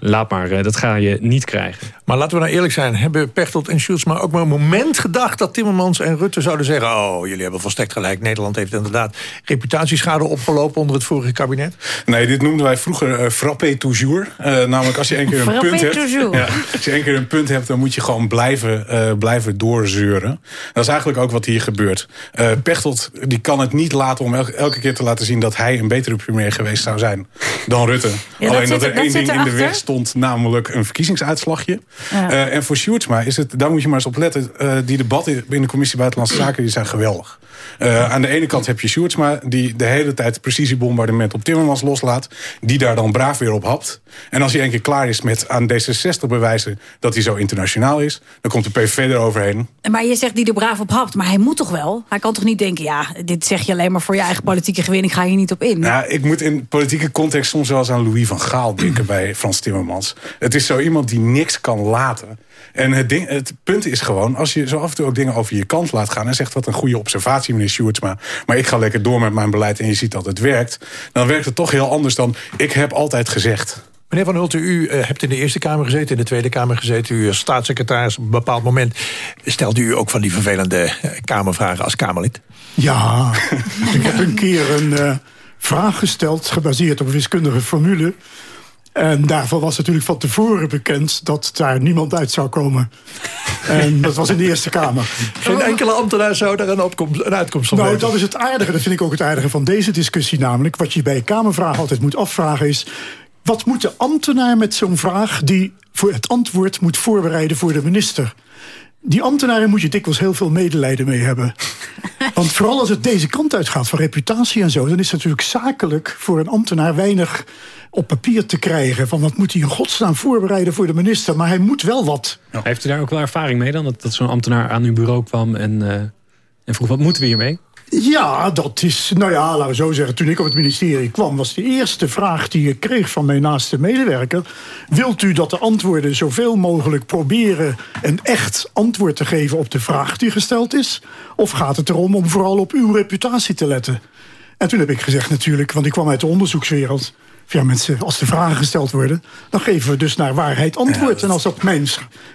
Speaker 18: eh, laat maar, eh, dat ga je niet krijgen.
Speaker 2: Maar laten we nou eerlijk zijn. Hebben Pechtold en Sjoerdsma ook maar een moment gedacht... dat Timmermans en Rutte zouden zeggen... oh, jullie hebben volstrekt gelijk. Nederland heeft inderdaad reputatieschade opgelopen... onder het vorige kabinet?
Speaker 19: Nee, dit noemden wij vroeger uh, frappé toujours. Uh, namelijk als je één keer een punt hebt... Ja, als je één keer een punt hebt, dan moet je gewoon blijven, uh, blijven doorzeuren. Dat is eigenlijk ook wat hier gebeurt. Uh, Pechtold die kan het niet laten om elke, elke keer te laten zien... dat hij een betere premier geweest zou zijn dan Rutte.
Speaker 3: Ja,
Speaker 19: Alleen dat,
Speaker 3: zit,
Speaker 19: er één ding in de weg stond, namelijk een verkiezingsuitslagje.
Speaker 3: Ja.
Speaker 19: Uh, en voor Sjoerdsma is het, daar moet je maar eens op letten... Uh, die debatten in de commissie Buitenlandse Zaken die zijn geweldig. Uh, aan de ene kant heb je Sjoerdsma... die de hele tijd precisiebombardement op Timmermans loslaat... die daar dan braaf weer op hapt. En als hij een keer klaar is met aan D66 bewijzen... dat hij zo internationaal is, dan komt de PVV eroverheen.
Speaker 3: Maar je zegt die er braaf op hapt, maar hij moet toch wel? Hij kan toch niet denken, ja, dit zeg je alleen maar voor je eigen politieke gewin... ik ga hier niet op in.
Speaker 19: Nou, ik moet in politieke context soms wel eens aan Louis van Gaal denken... bij Frans Timmermans. Het is zo iemand die niks kan laten... En het, ding, het, punt is gewoon, als je zo af en toe ook dingen over je kant laat gaan... en zegt wat een goede observatie, meneer Sjoerdsma... maar ik ga lekker door met mijn beleid en je ziet dat het werkt... dan werkt het toch heel anders dan ik heb altijd gezegd.
Speaker 2: Meneer Van Hulten, u uh, hebt in de Eerste Kamer gezeten... in de Tweede Kamer gezeten, u als staatssecretaris... op een bepaald moment stelde u ook van die vervelende uh, Kamervragen als Kamerlid?
Speaker 16: Ja, ik heb een keer een uh, vraag gesteld... gebaseerd op een wiskundige formule... En daarvan was natuurlijk van tevoren bekend dat daar niemand uit zou komen. En dat was in de Eerste Kamer.
Speaker 2: Geen enkele ambtenaar zou daar een, opkomst, een uitkomst van
Speaker 16: Nou,
Speaker 2: weten.
Speaker 16: dat is het aardige. Dat vind ik ook het aardige van deze discussie namelijk. Wat je bij Kamervragen altijd moet afvragen is... wat moet de ambtenaar met zo'n vraag... die voor het antwoord moet voorbereiden voor de minister? Die ambtenaren moet je dikwijls heel veel medelijden mee hebben. Want vooral als het deze kant uitgaat van reputatie en zo... dan is het natuurlijk zakelijk voor een ambtenaar weinig op papier te krijgen. Van wat moet hij in godsnaam voorbereiden voor de minister. Maar hij moet wel wat.
Speaker 18: Ja. Heeft u daar ook wel ervaring mee dan? Dat, dat zo'n ambtenaar aan uw bureau kwam en, uh, en vroeg wat moeten we hiermee?
Speaker 16: Ja, dat is, nou ja, laten we zo zeggen. Toen ik op het ministerie kwam, was de eerste vraag die ik kreeg van mijn naaste medewerker. Wilt u dat de antwoorden zoveel mogelijk proberen een echt antwoord te geven op de vraag die gesteld is? Of gaat het erom om vooral op uw reputatie te letten? En toen heb ik gezegd natuurlijk, want ik kwam uit de onderzoekswereld. Ja, mensen, als er vragen gesteld worden, dan geven we dus naar waarheid antwoord. En als dat mijn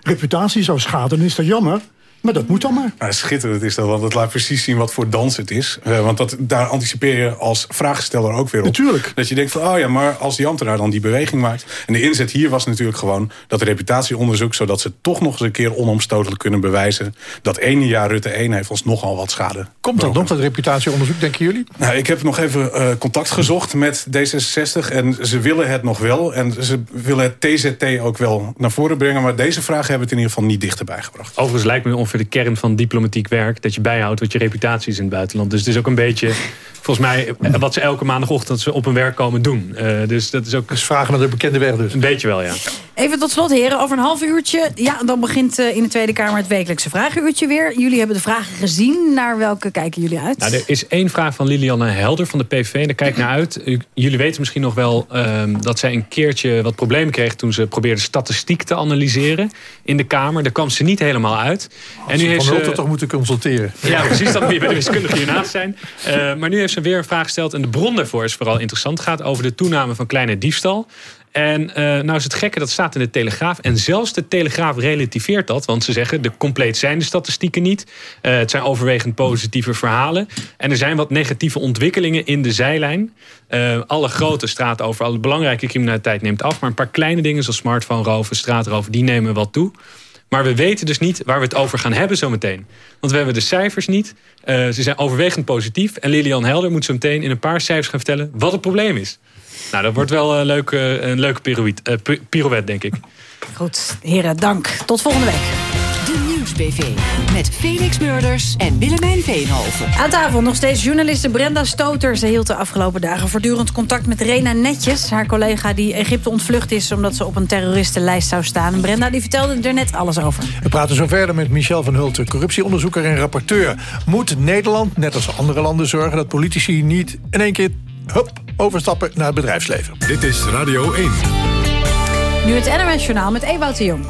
Speaker 16: reputatie zou schaden, dan is dat jammer. Maar dat moet dan maar.
Speaker 19: Nou, schitterend is dat, want het laat precies zien wat voor dans het is. Eh, want dat, daar anticipeer je als vraagsteller ook weer op.
Speaker 16: Natuurlijk.
Speaker 19: Dat je denkt van, oh ja, maar als die ambtenaar dan die beweging maakt... en de inzet hier was natuurlijk gewoon dat reputatieonderzoek... zodat ze toch nog eens een keer onomstotelijk kunnen bewijzen... dat ene jaar Rutte 1 heeft ons nogal wat schade.
Speaker 2: Komt dat nog, dat reputatieonderzoek, denken jullie?
Speaker 19: Nou, ik heb nog even eh, contact gezocht met D66 en ze willen het nog wel. En ze willen het TZT ook wel naar voren brengen. Maar deze vragen hebben het in ieder geval niet dichterbij gebracht.
Speaker 18: Overigens lijkt me ongeveer de kern van diplomatiek werk... dat je bijhoudt wat je reputatie is in het buitenland. Dus het is ook een beetje, volgens mij... eh, wat ze elke maandagochtend ze op hun werk komen doen. Eh, dus dat is ook...
Speaker 2: Dus vragen naar de bekende weg dus.
Speaker 18: Een beetje wel, ja.
Speaker 3: Even tot slot, heren. Over een half uurtje, ja, dan begint eh, in de Tweede Kamer het wekelijkse vragenuurtje weer. Jullie hebben de vragen gezien. Naar welke kijken jullie uit?
Speaker 18: Nou, er is één vraag van Lilianne Helder van de PVV. Daar kijk ik naar uit. U- jullie weten misschien nog wel ehm, dat zij een keertje wat problemen kreeg... toen ze probeerde statistiek te analyseren in de Kamer. Daar kwam ze niet helemaal uit. En nu heeft
Speaker 2: Van
Speaker 18: ze...
Speaker 2: Toch moeten consulteren.
Speaker 18: Ja, precies. Dan moet je bij de wiskundige hiernaast zijn. Eh, maar nu heeft weer een vraag gesteld. En de bron daarvoor is vooral interessant. Het gaat over de toename van kleine diefstal. En eh, nou is het gekke, dat staat in de Telegraaf. En zelfs de Telegraaf relativeert dat. Want ze zeggen, de compleet zijn de statistieken niet. Eh, het zijn overwegend positieve verhalen. En er zijn wat negatieve ontwikkelingen in de zijlijn. Eh, alle grote straten over, alle belangrijke criminaliteit neemt af. Maar een paar kleine dingen zoals smartphone roven, straatroven, die nemen wat toe. Maar we weten dus niet waar we het over gaan hebben zometeen. Want we hebben de cijfers niet. Eh, ze zijn overwegend positief. En Lilian Helder moet zo meteen in een paar cijfers gaan vertellen wat het probleem is. Nou, dat wordt wel een leuke, een leuke pirouette, eh, pi- pirouette, denk ik.
Speaker 3: Goed, heren, dank. Tot volgende week.
Speaker 8: Nieuwsbv. Met Felix Murders en Willemijn Veenhoven.
Speaker 3: Aan tafel nog steeds journaliste Brenda Stoter. Ze hield de afgelopen dagen voortdurend contact met Rena Netjes. Haar collega die Egypte ontvlucht is omdat ze op een terroristenlijst zou staan. Brenda die vertelde er net alles over.
Speaker 2: We praten zo verder met Michel van Hulten, corruptieonderzoeker en rapporteur. Moet Nederland, net als andere landen, zorgen dat politici niet in één keer hup, overstappen naar het bedrijfsleven?
Speaker 1: Dit is Radio 1.
Speaker 3: Nu het NOS Journaal met Ewout de Jong.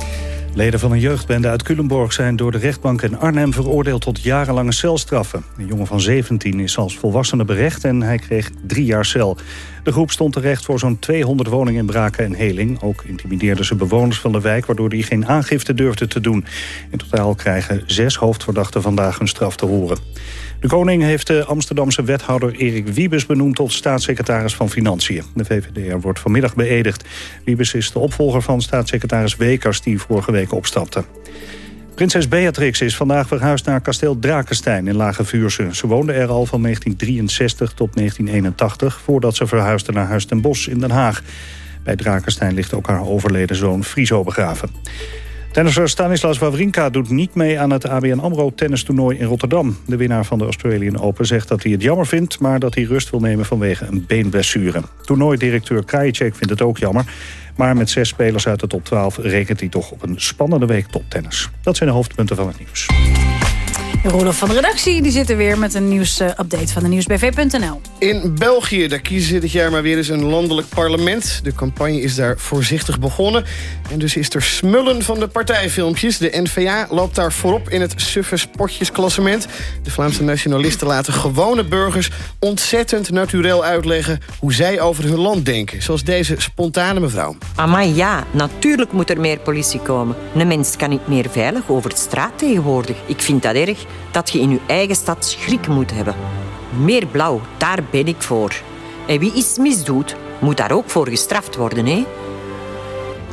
Speaker 20: Leden van een jeugdbende uit Culemborg zijn door de rechtbank in Arnhem veroordeeld tot jarenlange celstraffen. Een jongen van 17 is als volwassene berecht en hij kreeg drie jaar cel. De groep stond terecht voor zo'n 200 woninginbraken en heling. Ook intimideerden ze bewoners van de wijk waardoor die geen aangifte durfden te doen. In totaal krijgen zes hoofdverdachten vandaag hun straf te horen. De koning heeft de Amsterdamse wethouder Erik Wiebes benoemd tot staatssecretaris van Financiën. De VVD'er wordt vanmiddag beëdigd. Wiebes is de opvolger van staatssecretaris Wekers die vorige week opstapte. Prinses Beatrix is vandaag verhuisd naar kasteel Drakenstein in Lage Vuurse. Ze woonde er al van 1963 tot 1981... voordat ze verhuisde naar Huis ten Bosch in Den Haag. Bij Drakenstein ligt ook haar overleden zoon Friso begraven. Tennisser Stanislas Wawrinka doet niet mee aan het ABN AMRO tennistoernooi in Rotterdam. De winnaar van de Australian Open zegt dat hij het jammer vindt... maar dat hij rust wil nemen vanwege een beenblessure. Toernooidirecteur Krajicek vindt het ook jammer... maar met zes spelers uit de top 12 rekent hij toch op een spannende week toptennis. Dat zijn de hoofdpunten van het nieuws.
Speaker 3: Rolof van de redactie die zit er weer met een nieuwsupdate van de nieuwsbv.nl.
Speaker 21: In België, daar kiezen ze dit jaar maar weer eens een landelijk parlement. De campagne is daar voorzichtig begonnen. En dus is er smullen van de partijfilmpjes. De N-VA loopt daar voorop in het suffe spotjesklassement. De Vlaamse nationalisten laten gewone burgers ontzettend naturel uitleggen... hoe zij over hun land denken. Zoals deze spontane mevrouw.
Speaker 22: Maar ja, natuurlijk moet er meer politie komen. Een mens kan niet meer veilig over de straat tegenwoordig. Ik vind dat erg dat je in je eigen stad schrik moet hebben. Meer blauw, daar ben ik voor. En wie iets misdoet, moet daar ook voor gestraft worden, hè?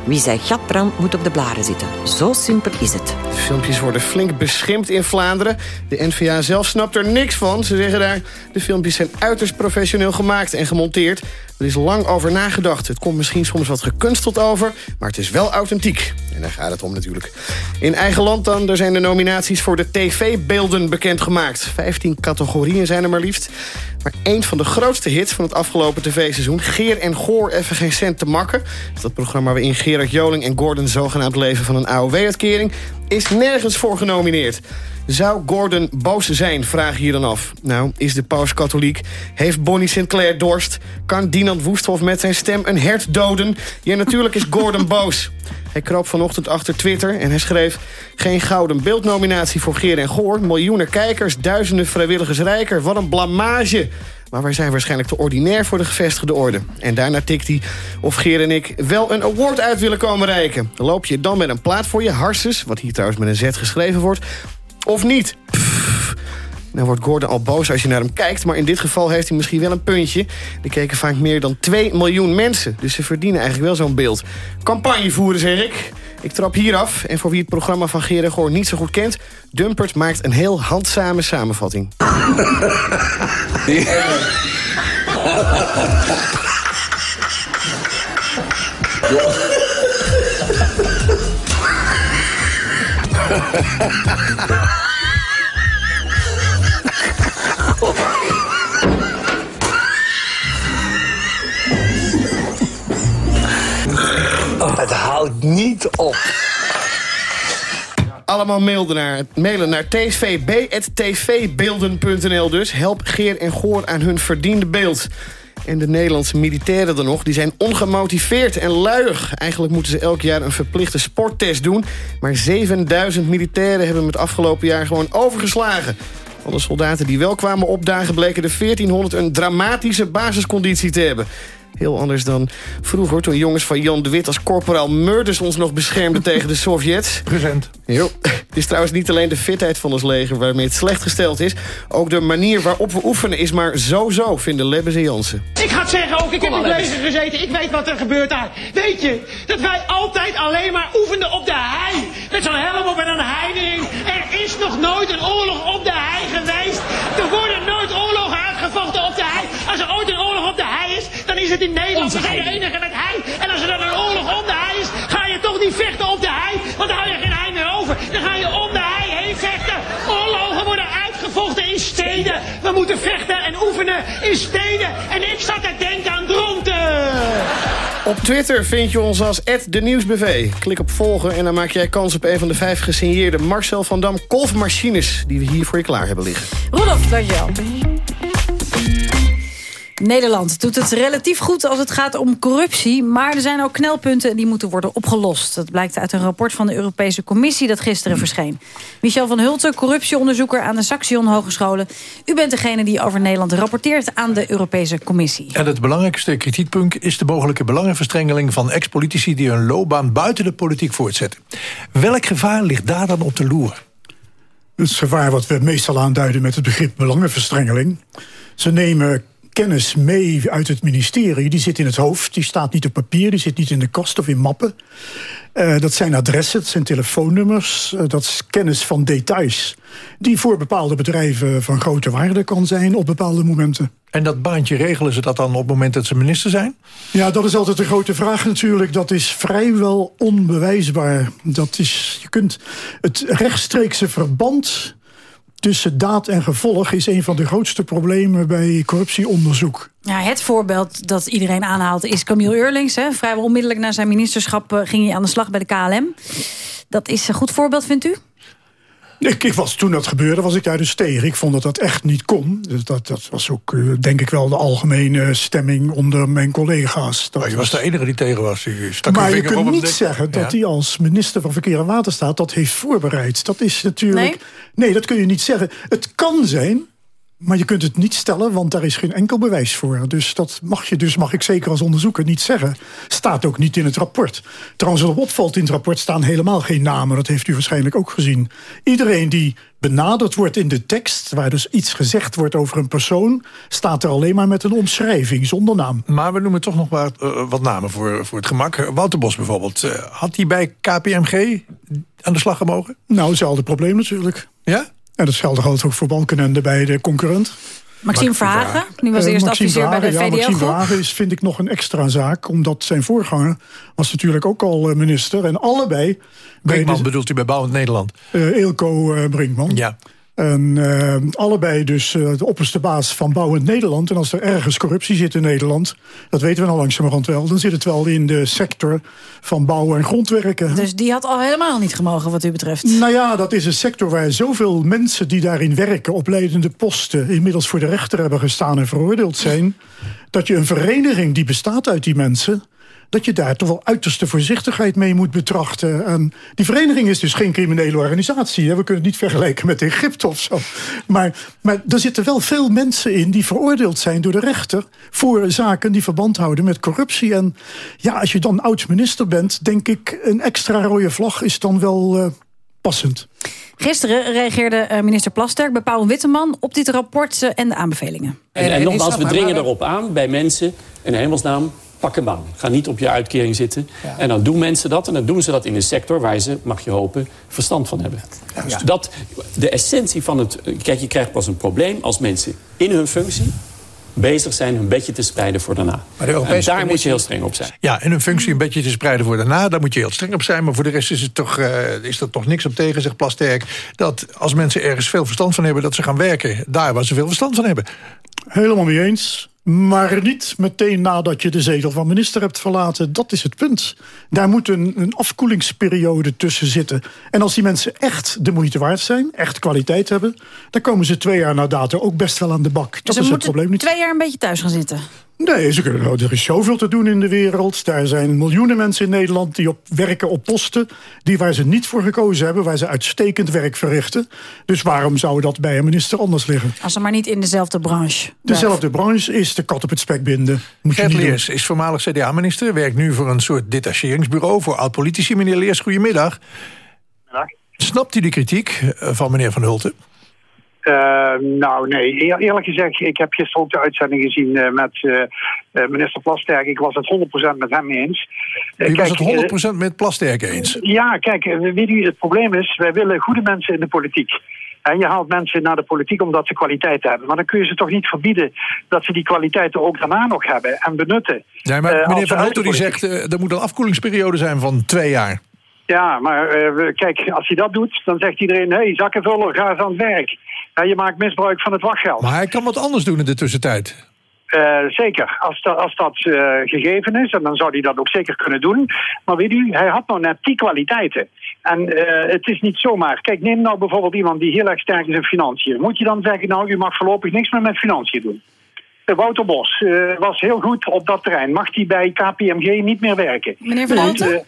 Speaker 22: Wie zijn gat moet op de blaren zitten. Zo simpel is het.
Speaker 21: De filmpjes worden flink beschimpt in Vlaanderen. De NVA zelf snapt er niks van. Ze zeggen daar, de filmpjes zijn uiterst professioneel gemaakt en gemonteerd. Er is lang over nagedacht. Het komt misschien soms wat gekunsteld over, maar het is wel authentiek. En daar gaat het om natuurlijk. In eigen land dan, er zijn de nominaties voor de tv-beelden bekendgemaakt. 15 categorieën zijn er maar liefst. Maar één van de grootste hits van het afgelopen tv-seizoen... Geer en Goor even geen cent te makken. Dat programma waarin Gerard Joling en Gordon zogenaamd leven van een AOW-uitkering. Is nergens voor genomineerd. Zou Gordon boos zijn, vraag je je dan af. Nou, is de paus katholiek? Heeft Bonnie Sinclair dorst? Kan Dinant Woesthof met zijn stem een hert doden? Ja, natuurlijk is Gordon boos. Hij kroop vanochtend achter Twitter en hij schreef... geen gouden beeldnominatie voor Geer en Goor... miljoenen kijkers, duizenden vrijwilligers rijker. Wat een blamage! Maar wij zijn waarschijnlijk te ordinair voor de gevestigde orde. En daarna tikt hij of Geer en ik wel een award uit willen komen reiken. Loop je dan met een plaat voor je, harses... wat hier trouwens met een Z geschreven wordt... of niet? Dan wordt Gordon al boos als je naar hem kijkt... maar in dit geval heeft hij misschien wel een puntje. Er keken vaak meer dan 2 miljoen mensen. Dus ze verdienen eigenlijk wel zo'n beeld. Campagne voeren, zeg ik. Ik trap hier af. En voor wie het programma van en Goor niet zo goed kent... Dumpert maakt een heel handzame samenvatting.
Speaker 23: niet op.
Speaker 21: Allemaal mailen naar, mailen naar tvb.tvbeelden.nl dus. Help Geer en Goor aan hun verdiende beeld. En de Nederlandse militairen dan nog, die zijn ongemotiveerd en luiig. Eigenlijk moeten ze elk jaar een verplichte sporttest doen. Maar 7000 militairen hebben het afgelopen jaar gewoon overgeslagen. De soldaten die wel kwamen opdagen... bleken de 1400 een dramatische basisconditie te hebben. Heel anders dan vroeger, toen jongens van Jan de Wit als corporaal Murders ons nog beschermden tegen de Sovjets.
Speaker 2: Present.
Speaker 21: Jo. Het is trouwens niet alleen de fitheid van ons leger waarmee het slecht gesteld is. Ook de manier waarop we oefenen is maar zo-zo, vinden Lebbes en Jansen.
Speaker 24: Ik ga het zeggen ook, ik heb in het leger gezeten. Ik weet wat er gebeurt daar. Weet je, dat wij altijd alleen maar oefenden op de hei. Met zo'n helm op en een hei erin. Er is nog nooit een oorlog op de hei geweest. Er worden nooit oorlogen uitgevochten op de hei. Als er ooit een oorlog op de hei is, dan is het in Nederland. We zijn de enige met hei. En als er dan een oorlog om de hei is, ga je toch niet vechten op de hei. Want dan hou je geen hei meer over. Dan ga je om de hei heen vechten. Oorlogen worden uitgevochten in steden. We moeten vechten en oefenen in steden. En ik zat te denken aan dronten.
Speaker 21: Op Twitter vind je ons als de Nieuwsbv. Klik op volgen en dan maak jij kans op een van de vijf gesigneerde Marcel van Dam golfmachines die we hier voor je klaar hebben liggen.
Speaker 3: Rudolf, dankjewel. Nederland doet het relatief goed als het gaat om corruptie... maar er zijn ook knelpunten en die moeten worden opgelost. Dat blijkt uit een rapport van de Europese Commissie dat gisteren verscheen. Michel van Hulten, corruptieonderzoeker aan de Saxion Hogescholen. U bent degene die over Nederland rapporteert aan de Europese Commissie.
Speaker 2: En het belangrijkste kritiekpunt is de mogelijke belangenverstrengeling van ex-politici die hun loopbaan buiten de politiek voortzetten. Welk gevaar ligt daar dan op de loer?
Speaker 16: Het gevaar wat we meestal aanduiden met het begrip belangenverstrengeling. Ze nemen kennis mee uit het ministerie. Die zit in het hoofd, die staat niet op papier... die zit niet in de kast of in mappen. Eh, dat zijn adressen, dat zijn telefoonnummers... eh, dat is kennis van details... die voor bepaalde bedrijven van grote waarde kan zijn... op bepaalde momenten.
Speaker 2: En dat baantje regelen ze dat dan op het moment dat ze minister zijn?
Speaker 16: Ja, dat is altijd de grote vraag natuurlijk. Dat is vrijwel onbewijsbaar. Dat is, je kunt het rechtstreekse verband tussen daad en gevolg... is een van de grootste problemen bij corruptieonderzoek.
Speaker 3: Ja, het voorbeeld dat iedereen aanhaalt is Camille Eurlings. Hè. Vrijwel onmiddellijk na zijn ministerschap eh, ging hij aan de slag bij de KLM. Dat is een goed voorbeeld, vindt u?
Speaker 16: Ik, ik was, toen dat gebeurde, was ik daar dus tegen. Ik vond dat dat echt niet kon. Dus dat, dat was ook, eh, denk ik wel, de algemene stemming onder mijn collega's. Dat
Speaker 2: Maar je was de enige die tegen was.
Speaker 16: Maar je kunt niet zeggen dat
Speaker 2: Ja.
Speaker 16: hij als minister van Verkeer en Waterstaat dat heeft voorbereid. Dat is natuurlijk.
Speaker 3: Nee?
Speaker 16: nee, dat kun je niet zeggen. Het kan zijn, maar je kunt het niet stellen, want daar is geen enkel bewijs voor. Dus dat mag je, dus mag ik zeker als onderzoeker niet zeggen. Staat ook niet in het rapport. Trouwens, wat opvalt in het rapport staan helemaal geen namen. Dat heeft u waarschijnlijk ook gezien. Iedereen die benaderd wordt in de tekst, waar dus iets gezegd wordt over een persoon, staat er alleen maar met een omschrijving zonder naam.
Speaker 2: Maar we noemen toch nog wat, eh, wat namen voor, voor het gemak. Wouter Bos bijvoorbeeld. Eh, had hij bij KPMG aan de slag gemogen?
Speaker 16: Nou, hetzelfde probleem natuurlijk.
Speaker 2: Ja?
Speaker 16: En datzelfde geldt ook voor Balkenende bij de concurrent.
Speaker 3: Maxime Verhagen, nu was
Speaker 16: Eh,
Speaker 3: eerst
Speaker 16: Maxime
Speaker 3: adviseur bij de
Speaker 16: Verhagen, ja, Maxime
Speaker 3: VDL-groep.
Speaker 16: Verhagen is, vind ik nog een extra zaak. Omdat zijn voorganger was natuurlijk ook al eh, minister. En allebei... bij
Speaker 2: Brinkman
Speaker 16: de-
Speaker 2: bedoelt u bij Bouwend Nederland?
Speaker 16: eh, Eelco Brinkman.
Speaker 2: Ja.
Speaker 16: En eh, allebei dus eh, de opperste baas van Bouwend Nederland. En als er ergens corruptie zit in Nederland... dat weten we al langzamerhand wel... dan zit het wel in de sector van bouwen en grondwerken.
Speaker 3: Dus die had al helemaal niet gemogen wat u betreft.
Speaker 16: Nou ja, dat is een sector waar zoveel mensen die daarin werken... op leidende posten inmiddels voor de rechter hebben gestaan en veroordeeld zijn... dat je een vereniging die bestaat uit die mensen dat je daar toch wel uiterste voorzichtigheid mee moet betrachten. En die vereniging is dus geen criminele organisatie. Hè? We kunnen het niet vergelijken met Egypte of zo. Maar, maar er zitten wel veel mensen in die veroordeeld zijn door de rechter... voor zaken die verband houden met corruptie. En ja, als je dan oud-minister bent, denk ik... een extra rode vlag is dan wel uh, passend.
Speaker 3: Gisteren reageerde eh, minister Plasterk bij Paul Witteman... op dit rapport uh, en de aanbevelingen.
Speaker 25: En, en, en nogmaals, we dringen erop aan bij mensen... in hemelsnaam pak een baan. Ga niet op je uitkering zitten. Ja. En dan doen mensen dat. En dan doen ze dat in een sector waar ze, mag je hopen, verstand van hebben. Ja. Dus dat, de essentie van het... Kijk, je krijgt pas een probleem als mensen in hun functie bezig zijn hun bedje te spreiden voor daarna. Maar de Europese en daar Commissie... moet je heel streng op zijn.
Speaker 2: Ja, in hun functie een bedje te spreiden voor daarna... daar moet je heel streng op zijn. Maar voor de rest is, het toch, uh, is er toch niks op tegen, zegt Plasterk... dat als mensen ergens veel verstand van hebben... dat ze gaan werken daar waar ze veel verstand van hebben.
Speaker 16: Helemaal mee eens. Maar niet meteen nadat je de zetel van minister hebt verlaten. Dat is het punt. Daar moet een, een, afkoelingsperiode tussen zitten. En als die mensen echt de moeite waard zijn, echt kwaliteit hebben... dan komen ze twee jaar na dato ook best wel aan de bak. Dat
Speaker 3: dus
Speaker 16: is het probleem niet.
Speaker 3: twee jaar een beetje thuis gaan zitten?
Speaker 16: Nee, ze kunnen, er is zoveel te doen in de wereld. Daar zijn miljoenen mensen in Nederland die op, werken op posten... die waar ze niet voor gekozen hebben, waar ze uitstekend werk verrichten. Dus waarom zou dat bij een minister anders liggen?
Speaker 3: Als ze maar niet in dezelfde branche.
Speaker 16: Dezelfde branche is de kat op het spek binden. Moet
Speaker 2: Gert Leers is voormalig CDA-minister... werkt nu voor een soort detacheringsbureau voor oud-politici. Meneer Leers, goedemiddag.
Speaker 26: Middag.
Speaker 2: Snapt u de kritiek eh, van meneer Van Hulten?
Speaker 26: Uh, nou, nee. Eerlijk gezegd, ik heb gisteren ook de uitzending gezien uh, met uh, minister Plasterk. Ik was het 100% met hem eens.
Speaker 2: U was het 100% met Plasterk eens?
Speaker 26: ja, kijk, weet u, het probleem is, wij willen goede mensen in de politiek. En je haalt mensen naar de politiek omdat ze kwaliteit hebben. Maar dan kun je ze toch niet verbieden dat ze die kwaliteiten ook daarna nog hebben en benutten.
Speaker 2: Nee, maar meneer Van Hulten die zegt, er moet een afkoelingsperiode zijn van twee jaar.
Speaker 26: Ja, maar kijk, als hij dat doet, dan zegt iedereen... hé, hey, zakkenvuller, ga eens aan het werk. Ja, je maakt misbruik van het wachtgeld.
Speaker 2: Maar hij kan wat anders doen in de tussentijd.
Speaker 26: Uh, zeker, als, dat, als dat uh, gegeven is, en dan zou hij dat ook zeker kunnen doen. Maar weet u, hij had nou net die kwaliteiten. En uh, het is niet zomaar. Kijk, neem nou bijvoorbeeld iemand die heel erg sterk is in financiën. Moet je dan zeggen, nou, u mag voorlopig niks meer met financiën doen? Wouter Bos was heel goed op dat terrein. Mag hij bij KPMG niet meer werken?
Speaker 3: Meneer Van Hulten?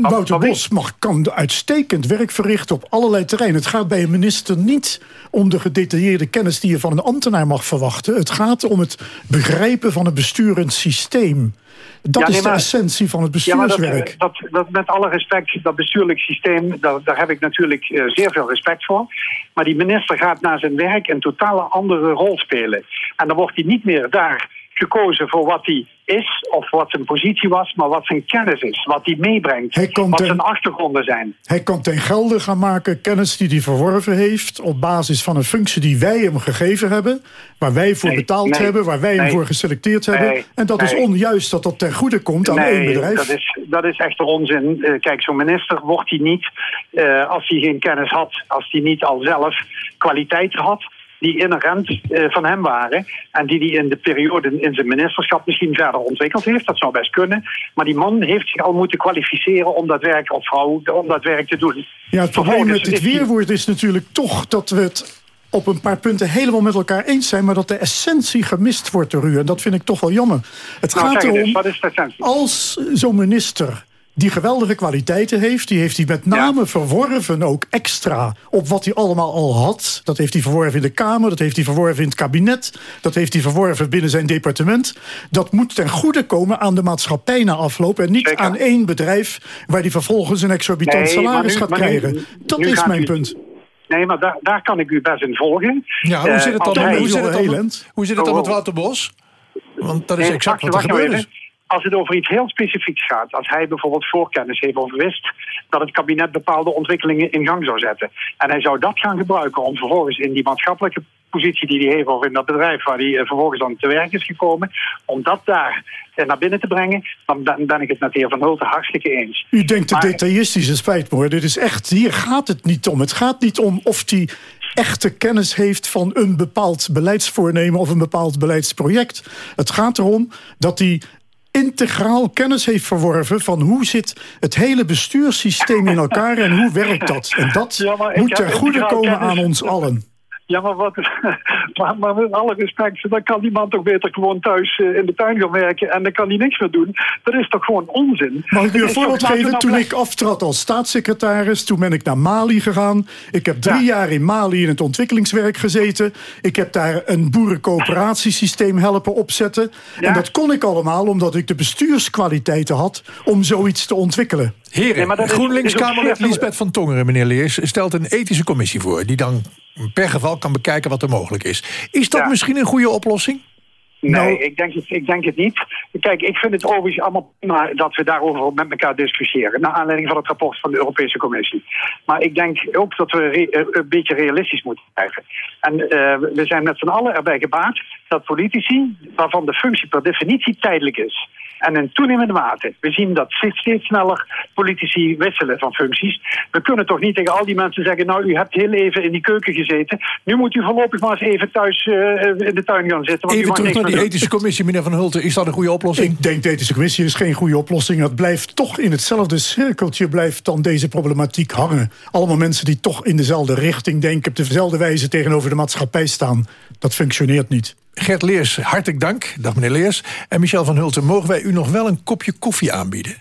Speaker 16: Wouter Bos mag, kan uitstekend werk verrichten op allerlei terreinen. Het gaat bij een minister niet om de gedetailleerde kennis die je van een ambtenaar mag verwachten. Het gaat om het begrijpen van het besturend systeem. Dat ja, nee, is de maar, essentie van het bestuurswerk.
Speaker 26: Ja, dat, dat, dat, met alle respect, dat bestuurlijk systeem, daar, daar heb ik natuurlijk uh, zeer veel respect voor. Maar die minister gaat naar zijn werk een totale andere rol spelen. En dan wordt hij niet meer daar gekozen voor wat hij is of wat zijn positie was, maar wat zijn kennis is, wat hij meebrengt, hij wat zijn achtergronden zijn.
Speaker 16: Hij kan ten gelde gaan maken kennis die hij verworven heeft op basis van een functie die wij hem gegeven hebben, waar wij voor nee, betaald nee, hebben, waar wij nee, hem voor geselecteerd hebben. En dat is onjuist dat dat ten goede komt aan één bedrijf.
Speaker 26: Dat is, dat is echt onzin. Uh, kijk, zo'n minister wordt hij niet uh, als hij geen kennis had, als hij niet al zelf kwaliteiten had die inherent uh, van hem waren. En die hij in de periode in zijn ministerschap misschien verder ontwikkeld heeft. Dat zou best kunnen. Maar die man heeft zich al moeten kwalificeren om dat werk, of vrouw, om dat werk te doen.
Speaker 16: Ja, het probleem met dit weerwoord is natuurlijk toch dat we het op een paar punten helemaal met elkaar eens zijn... maar dat de essentie gemist wordt door u. En dat vind ik toch wel jammer. Het
Speaker 26: nou,
Speaker 16: gaat erom,
Speaker 26: dus, wat is de essentie?
Speaker 16: als zo'n minister die geweldige kwaliteiten heeft. Die heeft hij met name ja. verworven ook extra op wat hij allemaal al had. Dat heeft hij verworven in de Kamer, dat heeft hij verworven in het kabinet... dat heeft hij verworven binnen zijn departement. Dat moet ten goede komen aan de maatschappij na afloop... en niet Zeker. aan één bedrijf waar hij vervolgens een exorbitant nee, salaris nu, gaat krijgen. Nu, dat nu is mijn u... punt.
Speaker 26: Nee, maar daar, daar kan ik u best in volgen.
Speaker 2: Ja, hoe zit het dan, uh, hoe zit het dan, hoe zit het dan met Wouter Bos? Want dat is
Speaker 26: nee,
Speaker 2: exact wat er gebeurd is
Speaker 26: als het over iets heel specifieks gaat, als hij bijvoorbeeld voorkennis heeft of wist dat het kabinet bepaalde ontwikkelingen in gang zou zetten. En hij zou dat gaan gebruiken om vervolgens in die maatschappelijke positie die hij heeft of in dat bedrijf waar hij vervolgens aan te werk is gekomen, om dat daar naar binnen te brengen, dan ben ik het met de heer Van Hulten hartstikke eens.
Speaker 16: U denkt te maar, detailistisch, het spijt me hoor. Dit is echt, hier gaat het niet om. Het gaat niet om of die echte kennis heeft van een bepaald beleidsvoornemen of een bepaald beleidsproject. Het gaat erom dat hij integraal kennis heeft verworven van hoe zit het hele bestuurssysteem in elkaar en hoe werkt dat. En dat
Speaker 26: Ja,
Speaker 16: moet ten goede komen
Speaker 26: kennis.
Speaker 16: aan ons allen.
Speaker 26: Ja, maar, wat, maar, maar met alle respect, dan kan die man toch beter gewoon thuis eh, in de tuin gaan werken en dan kan hij niks meer doen. Dat is toch gewoon onzin?
Speaker 16: Mag ik u een voorbeeld geven? Toen ik aftrad als staatssecretaris, toen ben ik naar Mali gegaan. Ik heb drie jaar in Mali in het ontwikkelingswerk gezeten. Ik heb daar een boerencoöperatiesysteem helpen opzetten. En dat kon ik allemaal omdat ik de bestuurskwaliteiten had om zoiets te ontwikkelen.
Speaker 2: Heren,
Speaker 26: Nee,
Speaker 2: GroenLinks-Kamerlid Lisbeth van Tongeren, meneer Leers... stelt een ethische commissie voor... die dan per geval kan bekijken wat er mogelijk is. Is dat
Speaker 26: Ja.
Speaker 2: misschien een goede oplossing?
Speaker 26: Nee,
Speaker 2: Nou-
Speaker 26: ik, denk het, ik denk het niet. Kijk, ik vind het overigens allemaal prima dat we daarover met elkaar discussiëren. Naar aanleiding van het rapport van de Europese Commissie. Maar ik denk ook dat we eh, een beetje realistisch moeten blijven. En eh, we zijn met z'n allen erbij gebaat dat politici, waarvan de functie per definitie tijdelijk is. En in toenemende mate. We zien dat steeds, steeds sneller politici wisselen van functies. We kunnen toch niet tegen al die mensen zeggen... nou, u hebt heel even in die keuken gezeten. Nu moet u voorlopig maar eens even thuis eh, in de tuin gaan zitten. want u
Speaker 2: Even terug naar die ethische commissie, meneer Van Hulten. Is dat een goede oplossing?
Speaker 16: Ik denk de ethische commissie is geen goede oplossing. Het blijft toch in hetzelfde cirkeltje blijft dan deze problematiek hangen. Allemaal mensen die toch in dezelfde richting denken... op dezelfde wijze tegenover de maatschappij staan. Dat functioneert niet.
Speaker 2: Gert Leers, hartelijk dank. Dag meneer Leers. En Michel van Hulten, mogen wij u nog wel een kopje koffie aanbieden?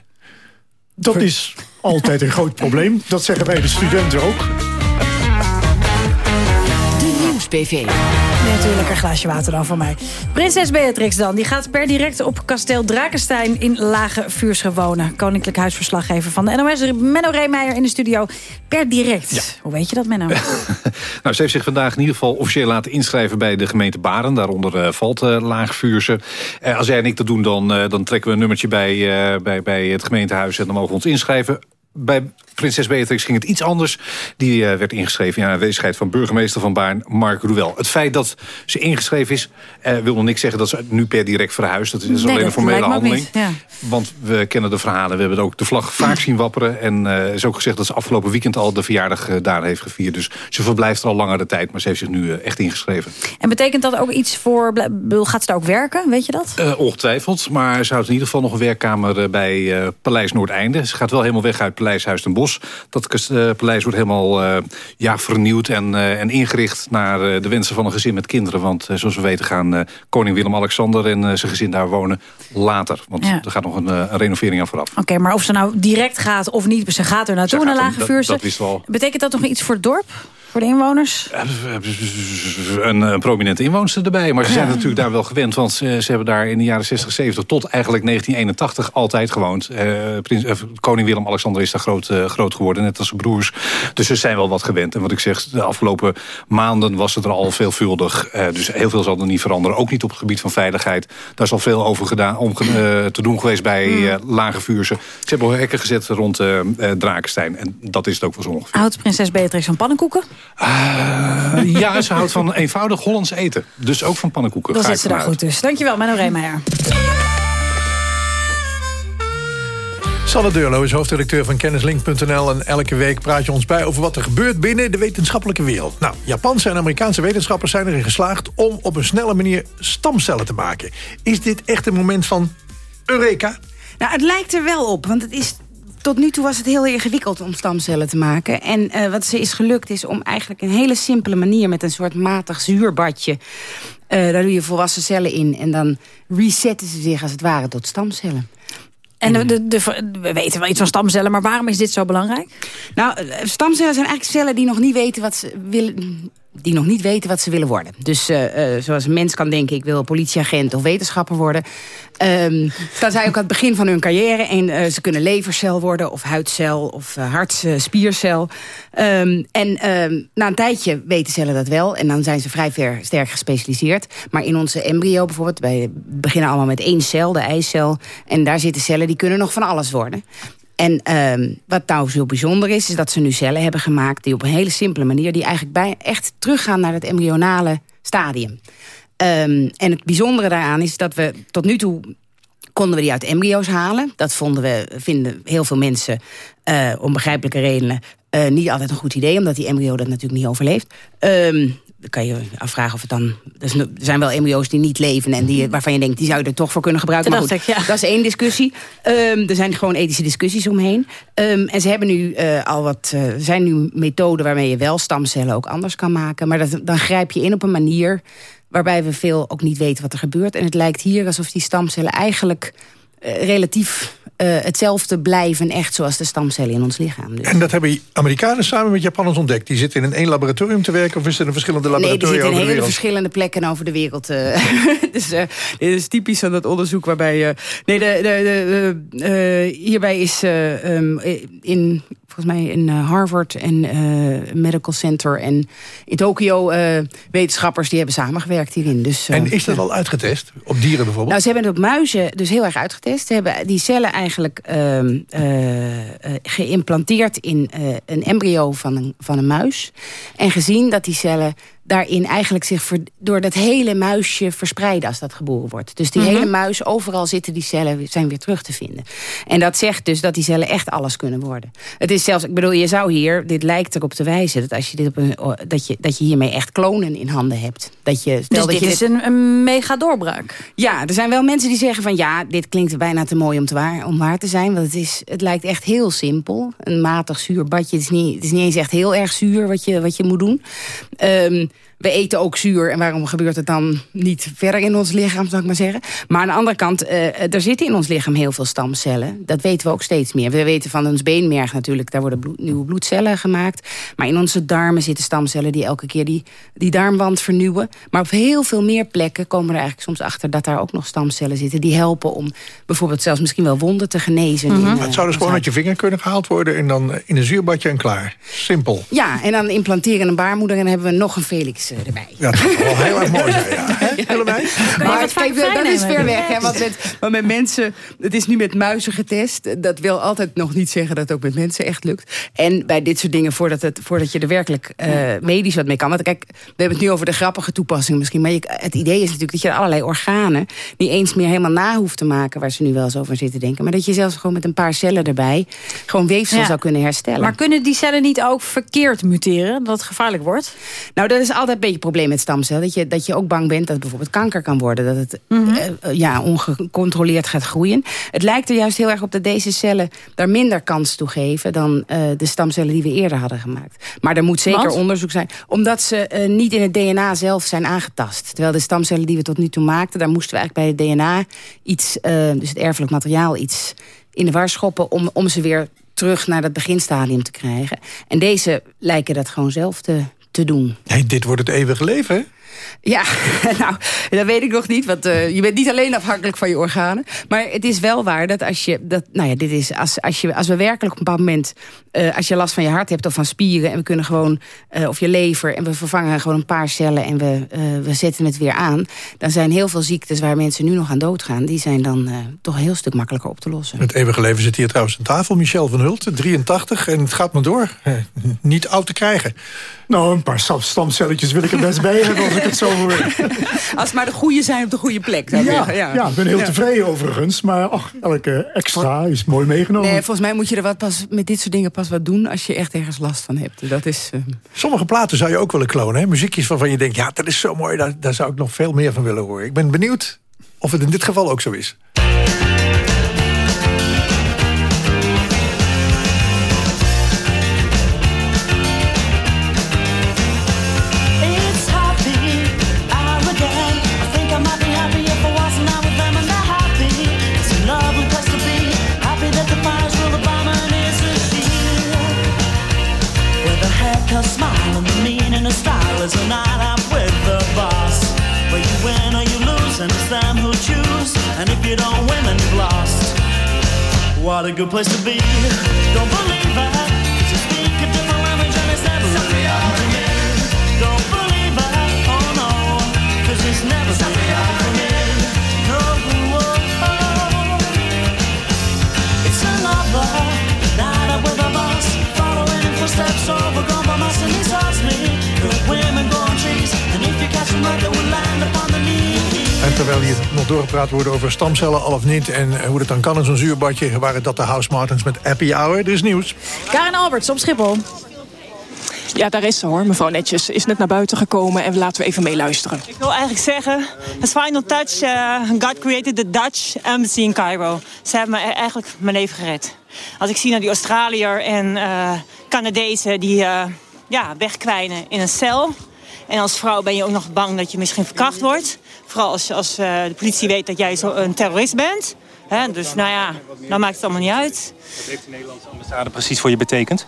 Speaker 16: Dat is altijd een groot probleem. Dat zeggen wij de studenten ook.
Speaker 8: De Nieuws-PV.
Speaker 3: Natuurlijk een glaasje water dan voor mij. Prinses Beatrix dan. Die gaat per direct op kasteel Drakenstein in Lage Vuursche wonen. Koninklijk Huisverslaggever van de NOS. Menno Reemeijer in de studio. Per direct. Hoe weet je dat, Menno?
Speaker 27: Nou, ze heeft zich vandaag in ieder geval officieel laten inschrijven bij de gemeente Baren. Daaronder eh, valt eh Laagvuurse. Eh, als jij en ik dat doen, dan, dan trekken we een nummertje bij, bij, bij het gemeentehuis... en dan mogen we ons inschrijven. Bij prinses Beatrix ging het iets anders. Die eh, werd ingeschreven in aanwezigheid van burgemeester van Baarn, Mark Ruel. Het feit dat ze ingeschreven is, eh, wil nog niks zeggen dat ze nu per direct verhuist. Dat is
Speaker 3: Nee,
Speaker 27: alleen een formele handeling.
Speaker 3: niet, ja.
Speaker 27: Want we kennen de verhalen. We hebben ook de vlag vaak zien wapperen. En eh, is ook gezegd dat ze afgelopen weekend al de verjaardag daar heeft gevierd. Dus ze verblijft er al langere tijd. Maar ze heeft zich nu echt ingeschreven.
Speaker 3: En betekent dat ook iets voor... Gaat ze daar ook werken? Weet je dat?
Speaker 27: Ongetwijfeld, maar ze houdt in ieder geval nog een werkkamer bij Paleis Noordeinde. Ze gaat wel helemaal weg uit Paleis Huis ten Bosch. Dat kas- eh, paleis wordt helemaal eh, ja, vernieuwd en, eh, en ingericht naar de wensen van een gezin met kinderen. Want zoals we weten gaan koning Willem-Alexander en zijn gezin daar wonen later. Want
Speaker 3: Ja.
Speaker 27: er gaat nog een, een renovering aan vooraf.
Speaker 3: Oké, maar of ze nou direct gaat of niet... ze gaat er naartoe, naar Lage
Speaker 27: dat-
Speaker 3: Vuursche.
Speaker 27: dat.
Speaker 3: Betekent dat nog iets voor het dorp? Voor de inwoners?
Speaker 27: Een, een prominente inwoonster erbij. Maar ze zijn
Speaker 3: Ja.
Speaker 27: natuurlijk daar wel gewend. Want ze, ze hebben daar in de jaren 60, 70 tot eigenlijk 1981 altijd gewoond. Eh, prins, eh, koning Willem-Alexander is daar groot, eh, groot geworden. Net als zijn broers. Dus ze zijn wel wat gewend. En wat ik zeg, de afgelopen maanden was het er al veelvuldig. Eh, dus heel veel zal er niet veranderen. Ook niet op het gebied van veiligheid. Daar is al veel over gedaan, om eh, te doen geweest bij
Speaker 3: Hmm.
Speaker 27: eh, Lage Vuurse. Ze hebben al hekken gezet rond eh eh, Drakenstein. En dat is het ook wel zo ongeveer.
Speaker 3: Houdt prinses Beatrix van pannenkoeken?
Speaker 27: Eh, ja, ze houdt van eenvoudig Hollands eten. Dus ook van pannenkoeken.
Speaker 3: Dan zit ze daar goed dus. Dankjewel, Menno Reemeijer.
Speaker 2: Sanne Deurlo is hoofdredacteur van kennislink.nl... en elke week praat je ons bij over wat er gebeurt binnen de wetenschappelijke wereld. Nou, Japanse en Amerikaanse wetenschappers zijn erin geslaagd... om op een snelle manier stamcellen te maken. Is dit echt een moment van Eureka?
Speaker 28: Nou, het lijkt er wel op, want het is... Tot nu toe was het heel ingewikkeld om stamcellen te maken. En eh, wat ze is gelukt is om eigenlijk een hele simpele manier... met een soort matig zuurbadje... eh, daar doe je volwassen cellen in... en dan resetten ze zich als het ware tot stamcellen.
Speaker 3: En de, de, de- we weten wel iets van stamcellen, maar waarom is dit zo belangrijk?
Speaker 28: Nou, eh, stamcellen zijn eigenlijk cellen die nog niet weten wat ze willen. Die nog niet weten wat ze willen worden. Dus eh, eh, zoals een mens kan denken, ik wil politieagent of wetenschapper worden. Ehm staan zij ook aan het begin van hun carrière. En eh, ze kunnen levercel worden, of huidcel, of hartspiercel. Ehm en ehm, na een tijdje weten cellen dat wel. En dan zijn ze vrij ver, sterk gespecialiseerd. Maar in onze embryo bijvoorbeeld, wij beginnen allemaal met één cel, de eicel. En daar zitten cellen die kunnen nog van alles worden. En ehm, wat nou zo bijzonder is, is dat ze nu cellen hebben gemaakt... die op een hele simpele manier, die eigenlijk bij, echt teruggaan naar het embryonale stadium. Ehm, en het bijzondere daaraan is dat we tot nu toe konden we die uit embryo's halen. Dat vonden we, vinden heel veel mensen, eh om begrijpelijke redenen... Eh, niet altijd een goed idee, omdat die embryo dat natuurlijk niet overleeft. Ehm, dan kan je je afvragen of het dan... Er zijn- wel embryo's die niet leven en die, waarvan je denkt... die zou je er toch voor kunnen gebruiken.
Speaker 3: Dat
Speaker 28: Maar
Speaker 3: dacht
Speaker 28: goed,
Speaker 3: ik, ja.
Speaker 28: dat is één discussie. Ehm, er zijn gewoon ethische discussies omheen. Ehm, en ze hebben nu eh, al wat... er zijn nu methoden waarmee je wel stamcellen ook anders kan maken. Maar dat, dan grijp je in op een manier... waarbij we veel ook niet weten wat er gebeurt. En het lijkt hier alsof die stamcellen eigenlijk... eh, relatief eh, hetzelfde blijven echt zoals de stamcellen in ons lichaam. Dus.
Speaker 2: En dat hebben Amerikanen samen met Japanners ontdekt. Die zitten in een één laboratorium te werken... of is er een verschillende
Speaker 28: Nee, die
Speaker 2: laboratoria
Speaker 28: zitten in hele verschillende plekken over de wereld. eh. dus dit is typisch van dat onderzoek waarbij... nee, de, de, de, hierbij is eh, ehm, in, volgens mij in eh, Harvard en eh, Medical Center... en in Tokio eh, wetenschappers die hebben samengewerkt hierin. Dus,
Speaker 2: En is dat al uitgetest? Op dieren bijvoorbeeld?
Speaker 28: nou, ze hebben het op muizen dus heel erg uitgetest. Ze hebben die cellen eigenlijk ehm, eh, eh, geïmplanteerd in een embryo van een, van een muis. En gezien dat die cellen daarin eigenlijk zich ver- door dat hele muisje verspreiden als dat geboren wordt. Dus die
Speaker 3: Mhm.
Speaker 28: hele muis, overal zitten die cellen, zijn weer terug te vinden. En dat zegt dus dat die cellen echt alles kunnen worden. Het is zelfs, ik bedoel, je zou hier, dit lijkt erop te wijzen... dat, als je, dit op een, dat je, dat je hiermee echt klonen in handen hebt. Dat je,
Speaker 3: Dus
Speaker 28: dat
Speaker 3: dit
Speaker 28: je
Speaker 3: is een, een mega doorbraak.
Speaker 28: ja, er zijn wel mensen die zeggen van ja, dit klinkt bijna te mooi om, te waar, om waar te zijn. Want het, is, het lijkt echt heel simpel. Een matig zuur badje. Het is niet, het is niet eens echt heel erg zuur wat je, wat je moet doen. Ehm, we eten ook zuur en waarom gebeurt het dan niet verder in ons lichaam, zou ik maar zeggen. Maar aan de andere kant, eh, er zitten in ons lichaam heel veel stamcellen. Dat weten we ook steeds meer. We weten van ons beenmerg natuurlijk, daar worden bloed- nieuwe bloedcellen gemaakt. Maar in onze darmen zitten stamcellen die elke keer die, die darmwand vernieuwen. Maar op heel veel meer plekken komen we er eigenlijk soms achter... dat daar ook nog stamcellen zitten die helpen om bijvoorbeeld zelfs misschien wel wonden te genezen. in, eh,
Speaker 2: het zou dus gewoon uit je vinger kunnen gehaald worden... en dan eh, in een zuurbadje en klaar. Simpel.
Speaker 28: Ja, en dan implanteren een baarmoeder en dan hebben we nog een Felix eh, erbij.
Speaker 2: Ja, dat zou wel heel erg mooi zijn, ja.
Speaker 28: Maar kijk, dat is ver weg. Hè, want, met, want met mensen, het is nu met muizen getest. Dat wil altijd nog niet zeggen dat het ook met mensen echt lukt. En bij dit soort dingen, voordat, het, voordat je er werkelijk eh, medisch wat mee kan. Want kijk, we hebben het nu over de grappige toepassing misschien. Maar je, het idee is natuurlijk dat je allerlei organen... niet eens meer helemaal na hoeft te maken... waar ze nu wel eens over zitten denken. Maar dat je zelfs gewoon met een paar cellen erbij... gewoon weefsel
Speaker 3: Ja.
Speaker 28: zou kunnen herstellen.
Speaker 3: Maar kunnen die cellen niet ook verkeerd muteren? Dat het gevaarlijk wordt?
Speaker 28: Nou, dat is altijd een beetje het probleem met stamcellen. Dat je, dat je ook bang bent dat het bijvoorbeeld kanker kan worden. Dat het eh, eh, ja, ongecontroleerd gaat groeien. Het lijkt er juist heel erg op dat deze cellen daar minder kans toe geven... dan eh, de stamcellen die we eerder hadden gemaakt. Maar er moet zeker onderzoek zijn. Omdat ze niet in het DNA zelf zijn aangetast. Terwijl de stamcellen die we tot nu toe maakten... daar moesten we eigenlijk bij het DNA iets, dus het erfelijk materiaal... iets in de war schoppen om, om ze weer terug naar dat beginstadium te krijgen. En deze lijken dat gewoon zelf te, te doen.
Speaker 2: Hey, dit wordt het eeuwige leven, hè?
Speaker 28: Ja, nou, dat weet ik nog niet. Want eh, je bent niet alleen afhankelijk van je organen. Maar het is wel waar dat als je... Dat, nou ja, dit is, als, als, je, als we werkelijk op een bepaald moment... eh, als je last van je hart hebt of van spieren... en we kunnen gewoon... eh, of je lever... en we vervangen gewoon een paar cellen... en we, eh, we zetten het weer aan... dan zijn heel veel ziektes waar mensen nu nog aan doodgaan... die zijn dan eh, toch een heel stuk makkelijker op te lossen.
Speaker 2: Het eeuwige leven zit hier trouwens aan tafel. Michel van Hulten, 83, en het gaat maar door. Niet oud te krijgen.
Speaker 16: Nou, een paar stam- stamcelletjes wil ik er best bij hebben het zo hoor.
Speaker 28: Als het maar de goede zijn op de goede plek.
Speaker 16: Ja,
Speaker 28: zeggen,
Speaker 16: ja. ik ben heel tevreden overigens. Maar ach, elke extra is mooi meegenomen.
Speaker 28: Nee, volgens mij moet je er wat pas, met dit soort dingen pas wat doen... als je echt ergens last van hebt. Dat is... eh,
Speaker 2: Sommige platen zou je ook willen klonen. Hè? Muziekjes waarvan je denkt, ja, dat is zo mooi. Daar, daar zou ik nog veel meer van willen horen. Ik ben benieuwd of het in dit geval ook zo is.
Speaker 17: Them who choose. And if you don't win, then you've lost. What a good place to be. Don't believe it. speak a different language and it's never to me. Don't believe it. Oh no. 'cause it's never to me. No. oh, oh. It's another night out with a boss. Following in footsteps overgrown by mice and he tells me. Good women growing trees. And if you catch them right, they will land upon the knee.
Speaker 2: En terwijl hier nog doorgepraat wordt over stamcellen, al of niet... en eh, hoe het dan kan in zo'n zuurbadje... waren dat de House Martins met Happy Hour. Er is nieuws.
Speaker 3: Karen Alberts op Schiphol.
Speaker 29: Ja, daar is ze hoor, mevrouw Netjes. Ze is net naar buiten gekomen en laten we even meeluisteren.
Speaker 30: Ik wil eigenlijk zeggen, as final touch, uh, God created the Dutch embassy in Cairo. Ze hebben me e- eigenlijk mijn leven gered. Als ik zie naar die Australiër en eh Canadezen die eh, ja, wegkwijnen in een cel. En als vrouw ben je ook nog bang dat je misschien verkracht wordt. Vooral als, als eh, de politie weet dat jij zo een terrorist bent. Dus nou ja, dan maakt het allemaal niet uit.
Speaker 31: Wat heeft de Nederlandse ambassade precies voor je betekend?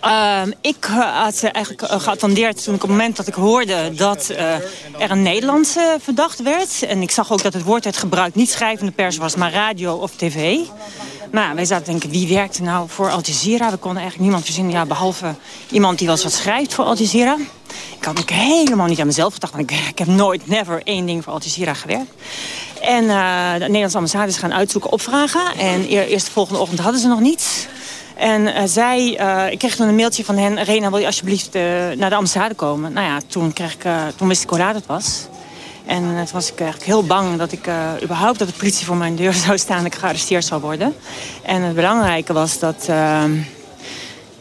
Speaker 30: Ehm, ik eh, had ze eigenlijk eh, geattendeerd toen ik op het moment dat ik hoorde dat eh, er een Nederlandse verdacht werd. En ik zag ook dat het woord werd gebruikt, niet schrijvende pers was, maar radio of tv. Maar wij zaten te denken, wie werkte nou voor Al Jazeera? We konden eigenlijk niemand verzinnen, ja, behalve iemand die wel eens wat schrijft voor Al Jazeera. Ik had ook helemaal niet aan mezelf gedacht, want ik, ik heb nooit, never één ding voor Al Jazeera gewerkt. En de Nederlandse ambassade is gaan uitzoeken, opvragen. En eer- eerst de volgende ochtend hadden ze nog niets. En eh, zij, eh, ik kreeg toen een mailtje van hen... Rena, wil je alsjeblieft eh, naar de ambassade komen? Nou ja, toen, kreeg ik, toen wist ik hoe laat het was. En toen was ik eigenlijk heel bang dat ik überhaupt... dat de politie voor mijn deur zou staan en ik gearresteerd zou worden. En het belangrijke was dat... ehm,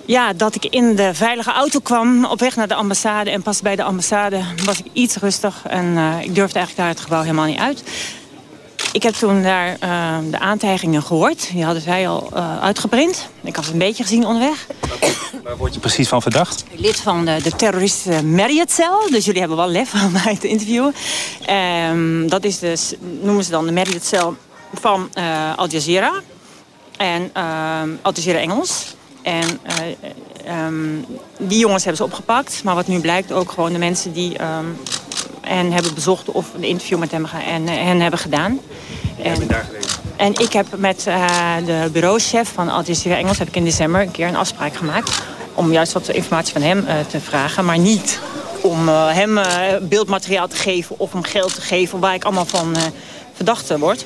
Speaker 30: ja, dat ik in de veilige auto kwam op weg naar de ambassade. En pas bij de ambassade was ik iets rustig. En ik durfde eigenlijk daar het gebouw helemaal niet uit. Ik heb toen daar eh, de aantijgingen gehoord. Die hadden zij al eh, uitgeprint. Ik had het een beetje gezien onderweg.
Speaker 31: Waar word je precies van verdacht?
Speaker 30: Lid van de, de terrorist Marriott-cel. Dus jullie hebben wel lef om mij te interviewen. Ehm, dat is dus, noemen ze dan de Marriott-cel van eh, Al Jazeera. En ehm, Al Jazeera Engels. En eh, ehm, die jongens hebben ze opgepakt. Maar wat nu blijkt ook gewoon de mensen die ehm, hen hebben bezocht... of een interview met hem en, hen hebben gedaan. En, en ik heb met eh, de bureauchef van Al Jazeera Engels... heb ik in december een keer een afspraak gemaakt... om juist wat informatie van hem eh, te vragen. Maar niet om eh, hem eh, beeldmateriaal te geven... of om geld te geven waar ik allemaal van eh verdacht word.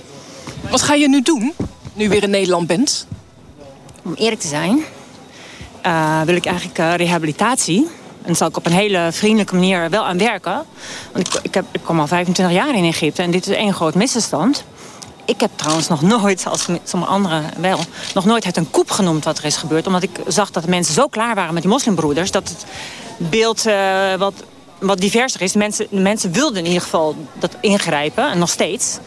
Speaker 29: Wat ga je nu doen, nu je weer in Nederland bent?
Speaker 30: Om eerlijk te zijn, eh, wil ik eigenlijk eh, rehabilitatie. En daar zal ik op een hele vriendelijke manier wel aan werken. Want ik, ik, heb, ik kom al 25 jaar in Egypte en dit is één groot misverstand. Ik heb trouwens nog nooit, als sommige anderen wel... nog nooit het een koep genoemd wat er is gebeurd. Omdat ik zag dat de mensen zo klaar waren met die moslimbroeders... dat het beeld eh, wat, wat diverser is. Mensen, mensen wilden in ieder geval dat ingrijpen, en nog steeds.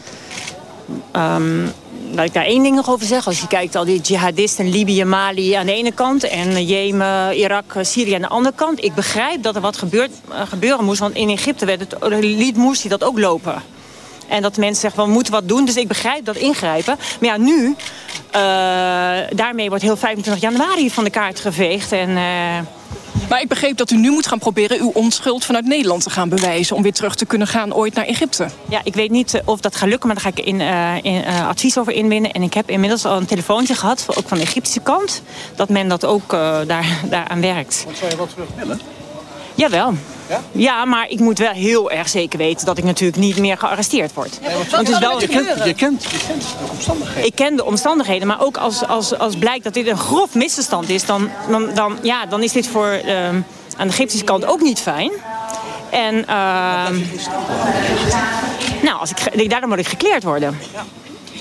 Speaker 30: Ehm, laat ik daar één ding nog over zeggen. Als je kijkt al die jihadisten, Libië, Mali aan de ene kant... en Jemen, Irak, Syrië aan de andere kant. Ik begrijp dat er wat gebeurt, eh, gebeuren moest. Want in Egypte werd het, liet dat ook lopen. En dat mensen zeggen, we moeten wat doen. Dus ik begrijp dat ingrijpen. Maar ja, nu... eh, daarmee wordt heel 25 januari van de kaart geveegd. En... eh,
Speaker 29: Maar ik begreep dat u nu moet gaan proberen uw onschuld vanuit Nederland te gaan bewijzen... om weer terug te kunnen gaan ooit naar Egypte.
Speaker 30: Ja, ik weet niet eh, of dat gaat lukken, maar daar ga ik in, eh, in, advies over inwinnen. En ik heb inmiddels al een telefoontje gehad, ook van de Egyptische kant... dat men dat ook eh, daar, daaraan werkt.
Speaker 2: Want zou je wat terug willen?
Speaker 30: Jawel. Ja? maar ik moet wel heel erg zeker weten dat ik natuurlijk niet meer gearresteerd word. Want het is wel-
Speaker 2: je, kent, je, kent, je kent de omstandigheden.
Speaker 30: Ik ken de omstandigheden, maar ook als, als, als blijkt dat dit een grof misverstand is... dan, dan, dan, ja, dan is dit voor ehm, aan de Egyptische kant ook niet fijn. En ehm, nou, als ik, daarom moet ik gekleerd worden.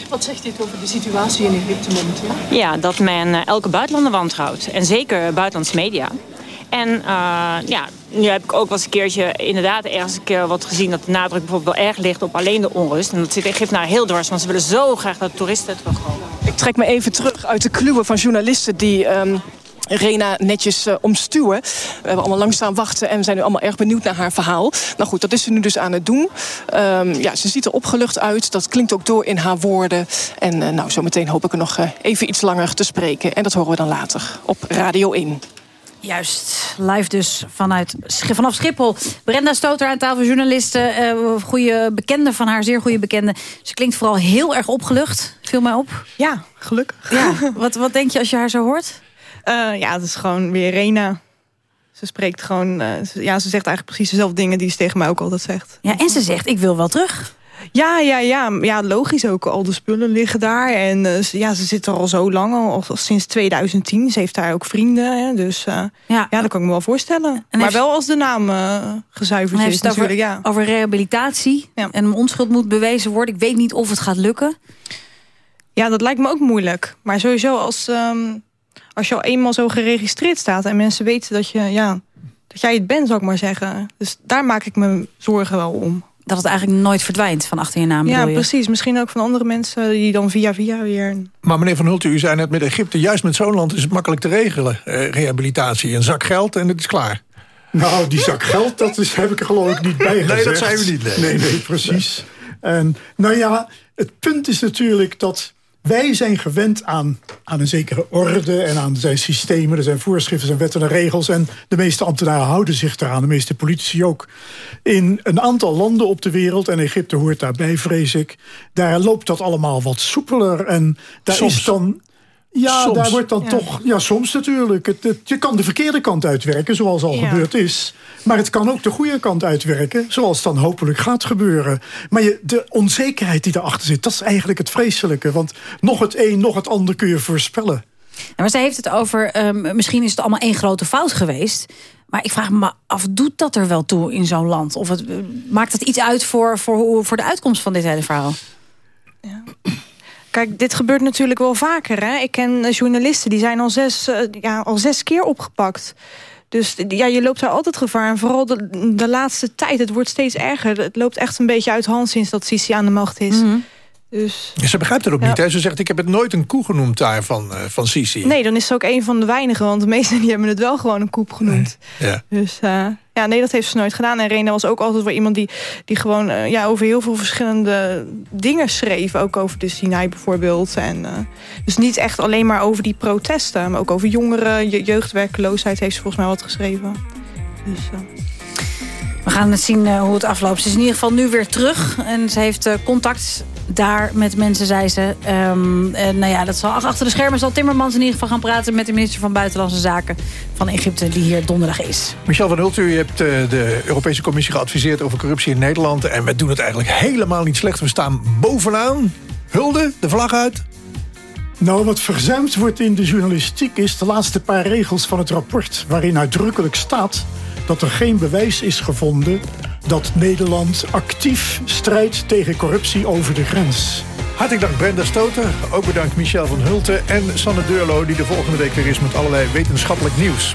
Speaker 29: Wat zegt dit over de situatie in Egypte momenteel?
Speaker 30: Ja, dat men eh, elke buitenlander wantrouwt. En zeker buitenlandse media. En eh, ja, nu heb ik ook wel eens een keertje inderdaad ergens wat gezien... dat de nadruk bijvoorbeeld wel erg ligt op alleen de onrust. En dat zit Egypte heel dwars, want ze willen zo graag dat toeristen terugkomen.
Speaker 29: Ik trek me even terug uit de kluwen van journalisten die... ehm, Rena netjes eh, omstuwen. We hebben allemaal lang staan wachten en we zijn nu allemaal erg benieuwd naar haar verhaal. Nou goed, dat is ze nu dus aan het doen. Ehm, ja, ze ziet er opgelucht uit. Dat klinkt ook door in haar woorden. En eh, nou, zometeen hoop ik er nog even iets langer te spreken. En dat horen we dan later op Radio 1.
Speaker 3: Juist, live dus vanuit, vanaf Schiphol. Brenda Stoter aan tafel, journaliste. eh goede bekende van haar, zeer goede bekende. Ze klinkt vooral heel erg opgelucht, viel mij op.
Speaker 15: Ja, gelukkig.
Speaker 3: Ja, wat, wat denk je als je haar zo hoort?
Speaker 15: Eh, ja, het is gewoon weer Rena. Ze spreekt gewoon... eh, ja, ze zegt eigenlijk precies dezelfde dingen die ze tegen mij ook altijd zegt.
Speaker 3: Ja, en ze zegt, ik wil wel terug.
Speaker 15: Ja, ja, ja. Ja, logisch ook. Al de spullen liggen daar. En eh, ze- ja, ze zit er al zo lang, al, al sinds 2010. Ze heeft daar ook vrienden. Hè, dus eh, ja. dat kan ik me wel voorstellen. maar
Speaker 3: heeft-
Speaker 15: wel als de naam eh gezuiverd is
Speaker 3: over,
Speaker 15: natuurlijk. Ja.
Speaker 3: over rehabilitatie. En mijn onschuld moet bewezen worden. Ik weet niet of het gaat lukken.
Speaker 15: Ja, dat lijkt me ook moeilijk. Maar sowieso als, ehm, als je al eenmaal zo geregistreerd staat... en mensen weten dat je, ja, dat jij het bent, zou ik maar zeggen. Dus daar maak ik me zorgen wel om.
Speaker 3: Dat het eigenlijk nooit verdwijnt van achter je naam,
Speaker 15: Ja,
Speaker 3: je?
Speaker 15: precies. Misschien ook van andere mensen die dan via via weer...
Speaker 2: Maar meneer Van Hulten, u zei net met Egypte... juist met zo'n land is het makkelijk te regelen. eh, rehabilitatie, een zak geld en het is klaar.
Speaker 16: Nou, die zak geld, dat is, heb ik er geloof ik niet bij gezegd.
Speaker 2: Nee, dat zei u niet, nee.
Speaker 16: Nee, nee, precies. En nou ja, het punt is natuurlijk dat wij zijn gewend aan, aan een zekere orde... en aan zijn systemen, er zijn voorschriften, zijn wetten en regels... en de meeste ambtenaren houden zich daaraan, de meeste politici ook. In een aantal landen op de wereld, en Egypte hoort daarbij, vrees ik... daar loopt dat allemaal wat soepeler en daar
Speaker 2: Soms.
Speaker 16: is dan... Ja,
Speaker 2: Soms.
Speaker 16: daar wordt dan
Speaker 2: Ja.
Speaker 16: toch... Ja, soms natuurlijk. Het, het- je kan de verkeerde kant uitwerken, zoals al
Speaker 15: Ja.
Speaker 16: gebeurd is. Maar het kan ook de goede kant uitwerken, zoals dan hopelijk gaat gebeuren. Maar je, de onzekerheid die erachter zit, dat is eigenlijk het vreselijke. Want nog het een, nog het ander kun je voorspellen.
Speaker 3: Ja, maar zij heeft het over, ehm, misschien is het allemaal één grote fout geweest. Maar ik vraag me af, doet dat er wel toe in zo'n land? Of het, eh, maakt het iets uit voor, voor, voor de uitkomst van dit hele verhaal?
Speaker 15: Kijk, dit gebeurt natuurlijk wel vaker. Hè? Ik ken eh, journalisten die zijn al zes, eh, ja, al zes keer opgepakt. Dus ja, je loopt daar altijd gevaar. En vooral de, de laatste tijd, het wordt steeds erger. Het loopt echt een beetje uit hand sinds dat Sisi aan de macht is. Dus
Speaker 2: Ze begrijpt het ook
Speaker 15: Ja.
Speaker 2: niet. Hè? Ze zegt, ik heb het nooit een koe genoemd daar van, eh, van Sisi.
Speaker 15: nee, dan is ze ook een van de weinigen. Want de meesten die hebben het wel gewoon een koep genoemd.
Speaker 2: Ja.
Speaker 15: Dus eh, ja, nee, dat heeft ze nooit gedaan. En Rena was ook altijd wel iemand die, die gewoon eh, ja, over heel veel verschillende dingen schreef. Ook over de Sinai bijvoorbeeld. En, eh, dus niet echt alleen maar over die protesten. Maar ook over jongeren, je- jeugdwerkeloosheid heeft ze volgens mij wat geschreven. Dus,
Speaker 3: We gaan het zien eh, hoe het afloopt. Ze is in ieder geval nu weer terug. En ze heeft eh, contact daar met mensen, zei ze. Ehm, en nou ja, dat zal, achter de schermen zal Timmermans in ieder geval gaan praten... met de minister van Buitenlandse Zaken van Egypte... die hier donderdag is.
Speaker 2: Michel van Hulten, u hebt eh, de Europese Commissie geadviseerd over corruptie in Nederland. En we doen het eigenlijk helemaal niet slecht. We staan bovenaan. Hulde, de vlag uit.
Speaker 16: Nou, wat verzuimd wordt in de journalistiek is de laatste paar regels van het rapport... waarin uitdrukkelijk staat dat er geen bewijs is gevonden... dat Nederland actief strijdt tegen corruptie over de grens.
Speaker 2: Hartelijk dank Brenda Stoter. Ook bedankt Michel van Hulten en Sanne Deurlo... die de volgende week weer is met allerlei wetenschappelijk nieuws.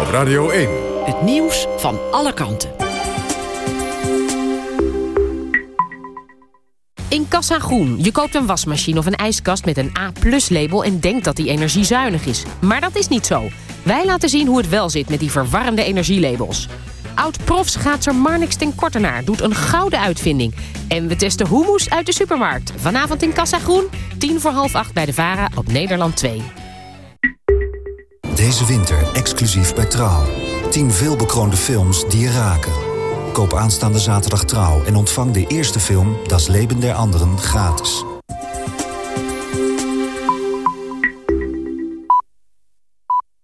Speaker 1: Op Radio 1.
Speaker 32: Het nieuws van alle kanten.
Speaker 33: In Kassa Groen. Je koopt een wasmachine of een ijskast met een A-plus-label... en denkt dat die energiezuinig is. Maar dat is niet zo. Wij laten zien hoe het wel zit met die verwarrende energielabels. Oud-profschaatser Marnix ten Kortenaar doet een gouden uitvinding. En we testen hummus uit de supermarkt. Vanavond in Kassa Groen, tien voor half acht bij de VARA op Nederland 2.
Speaker 34: Deze winter exclusief bij Trouw. 10 veelbekroonde films die je raken. Koop aanstaande zaterdag Trouw en ontvang de eerste film Das Leben der Anderen gratis.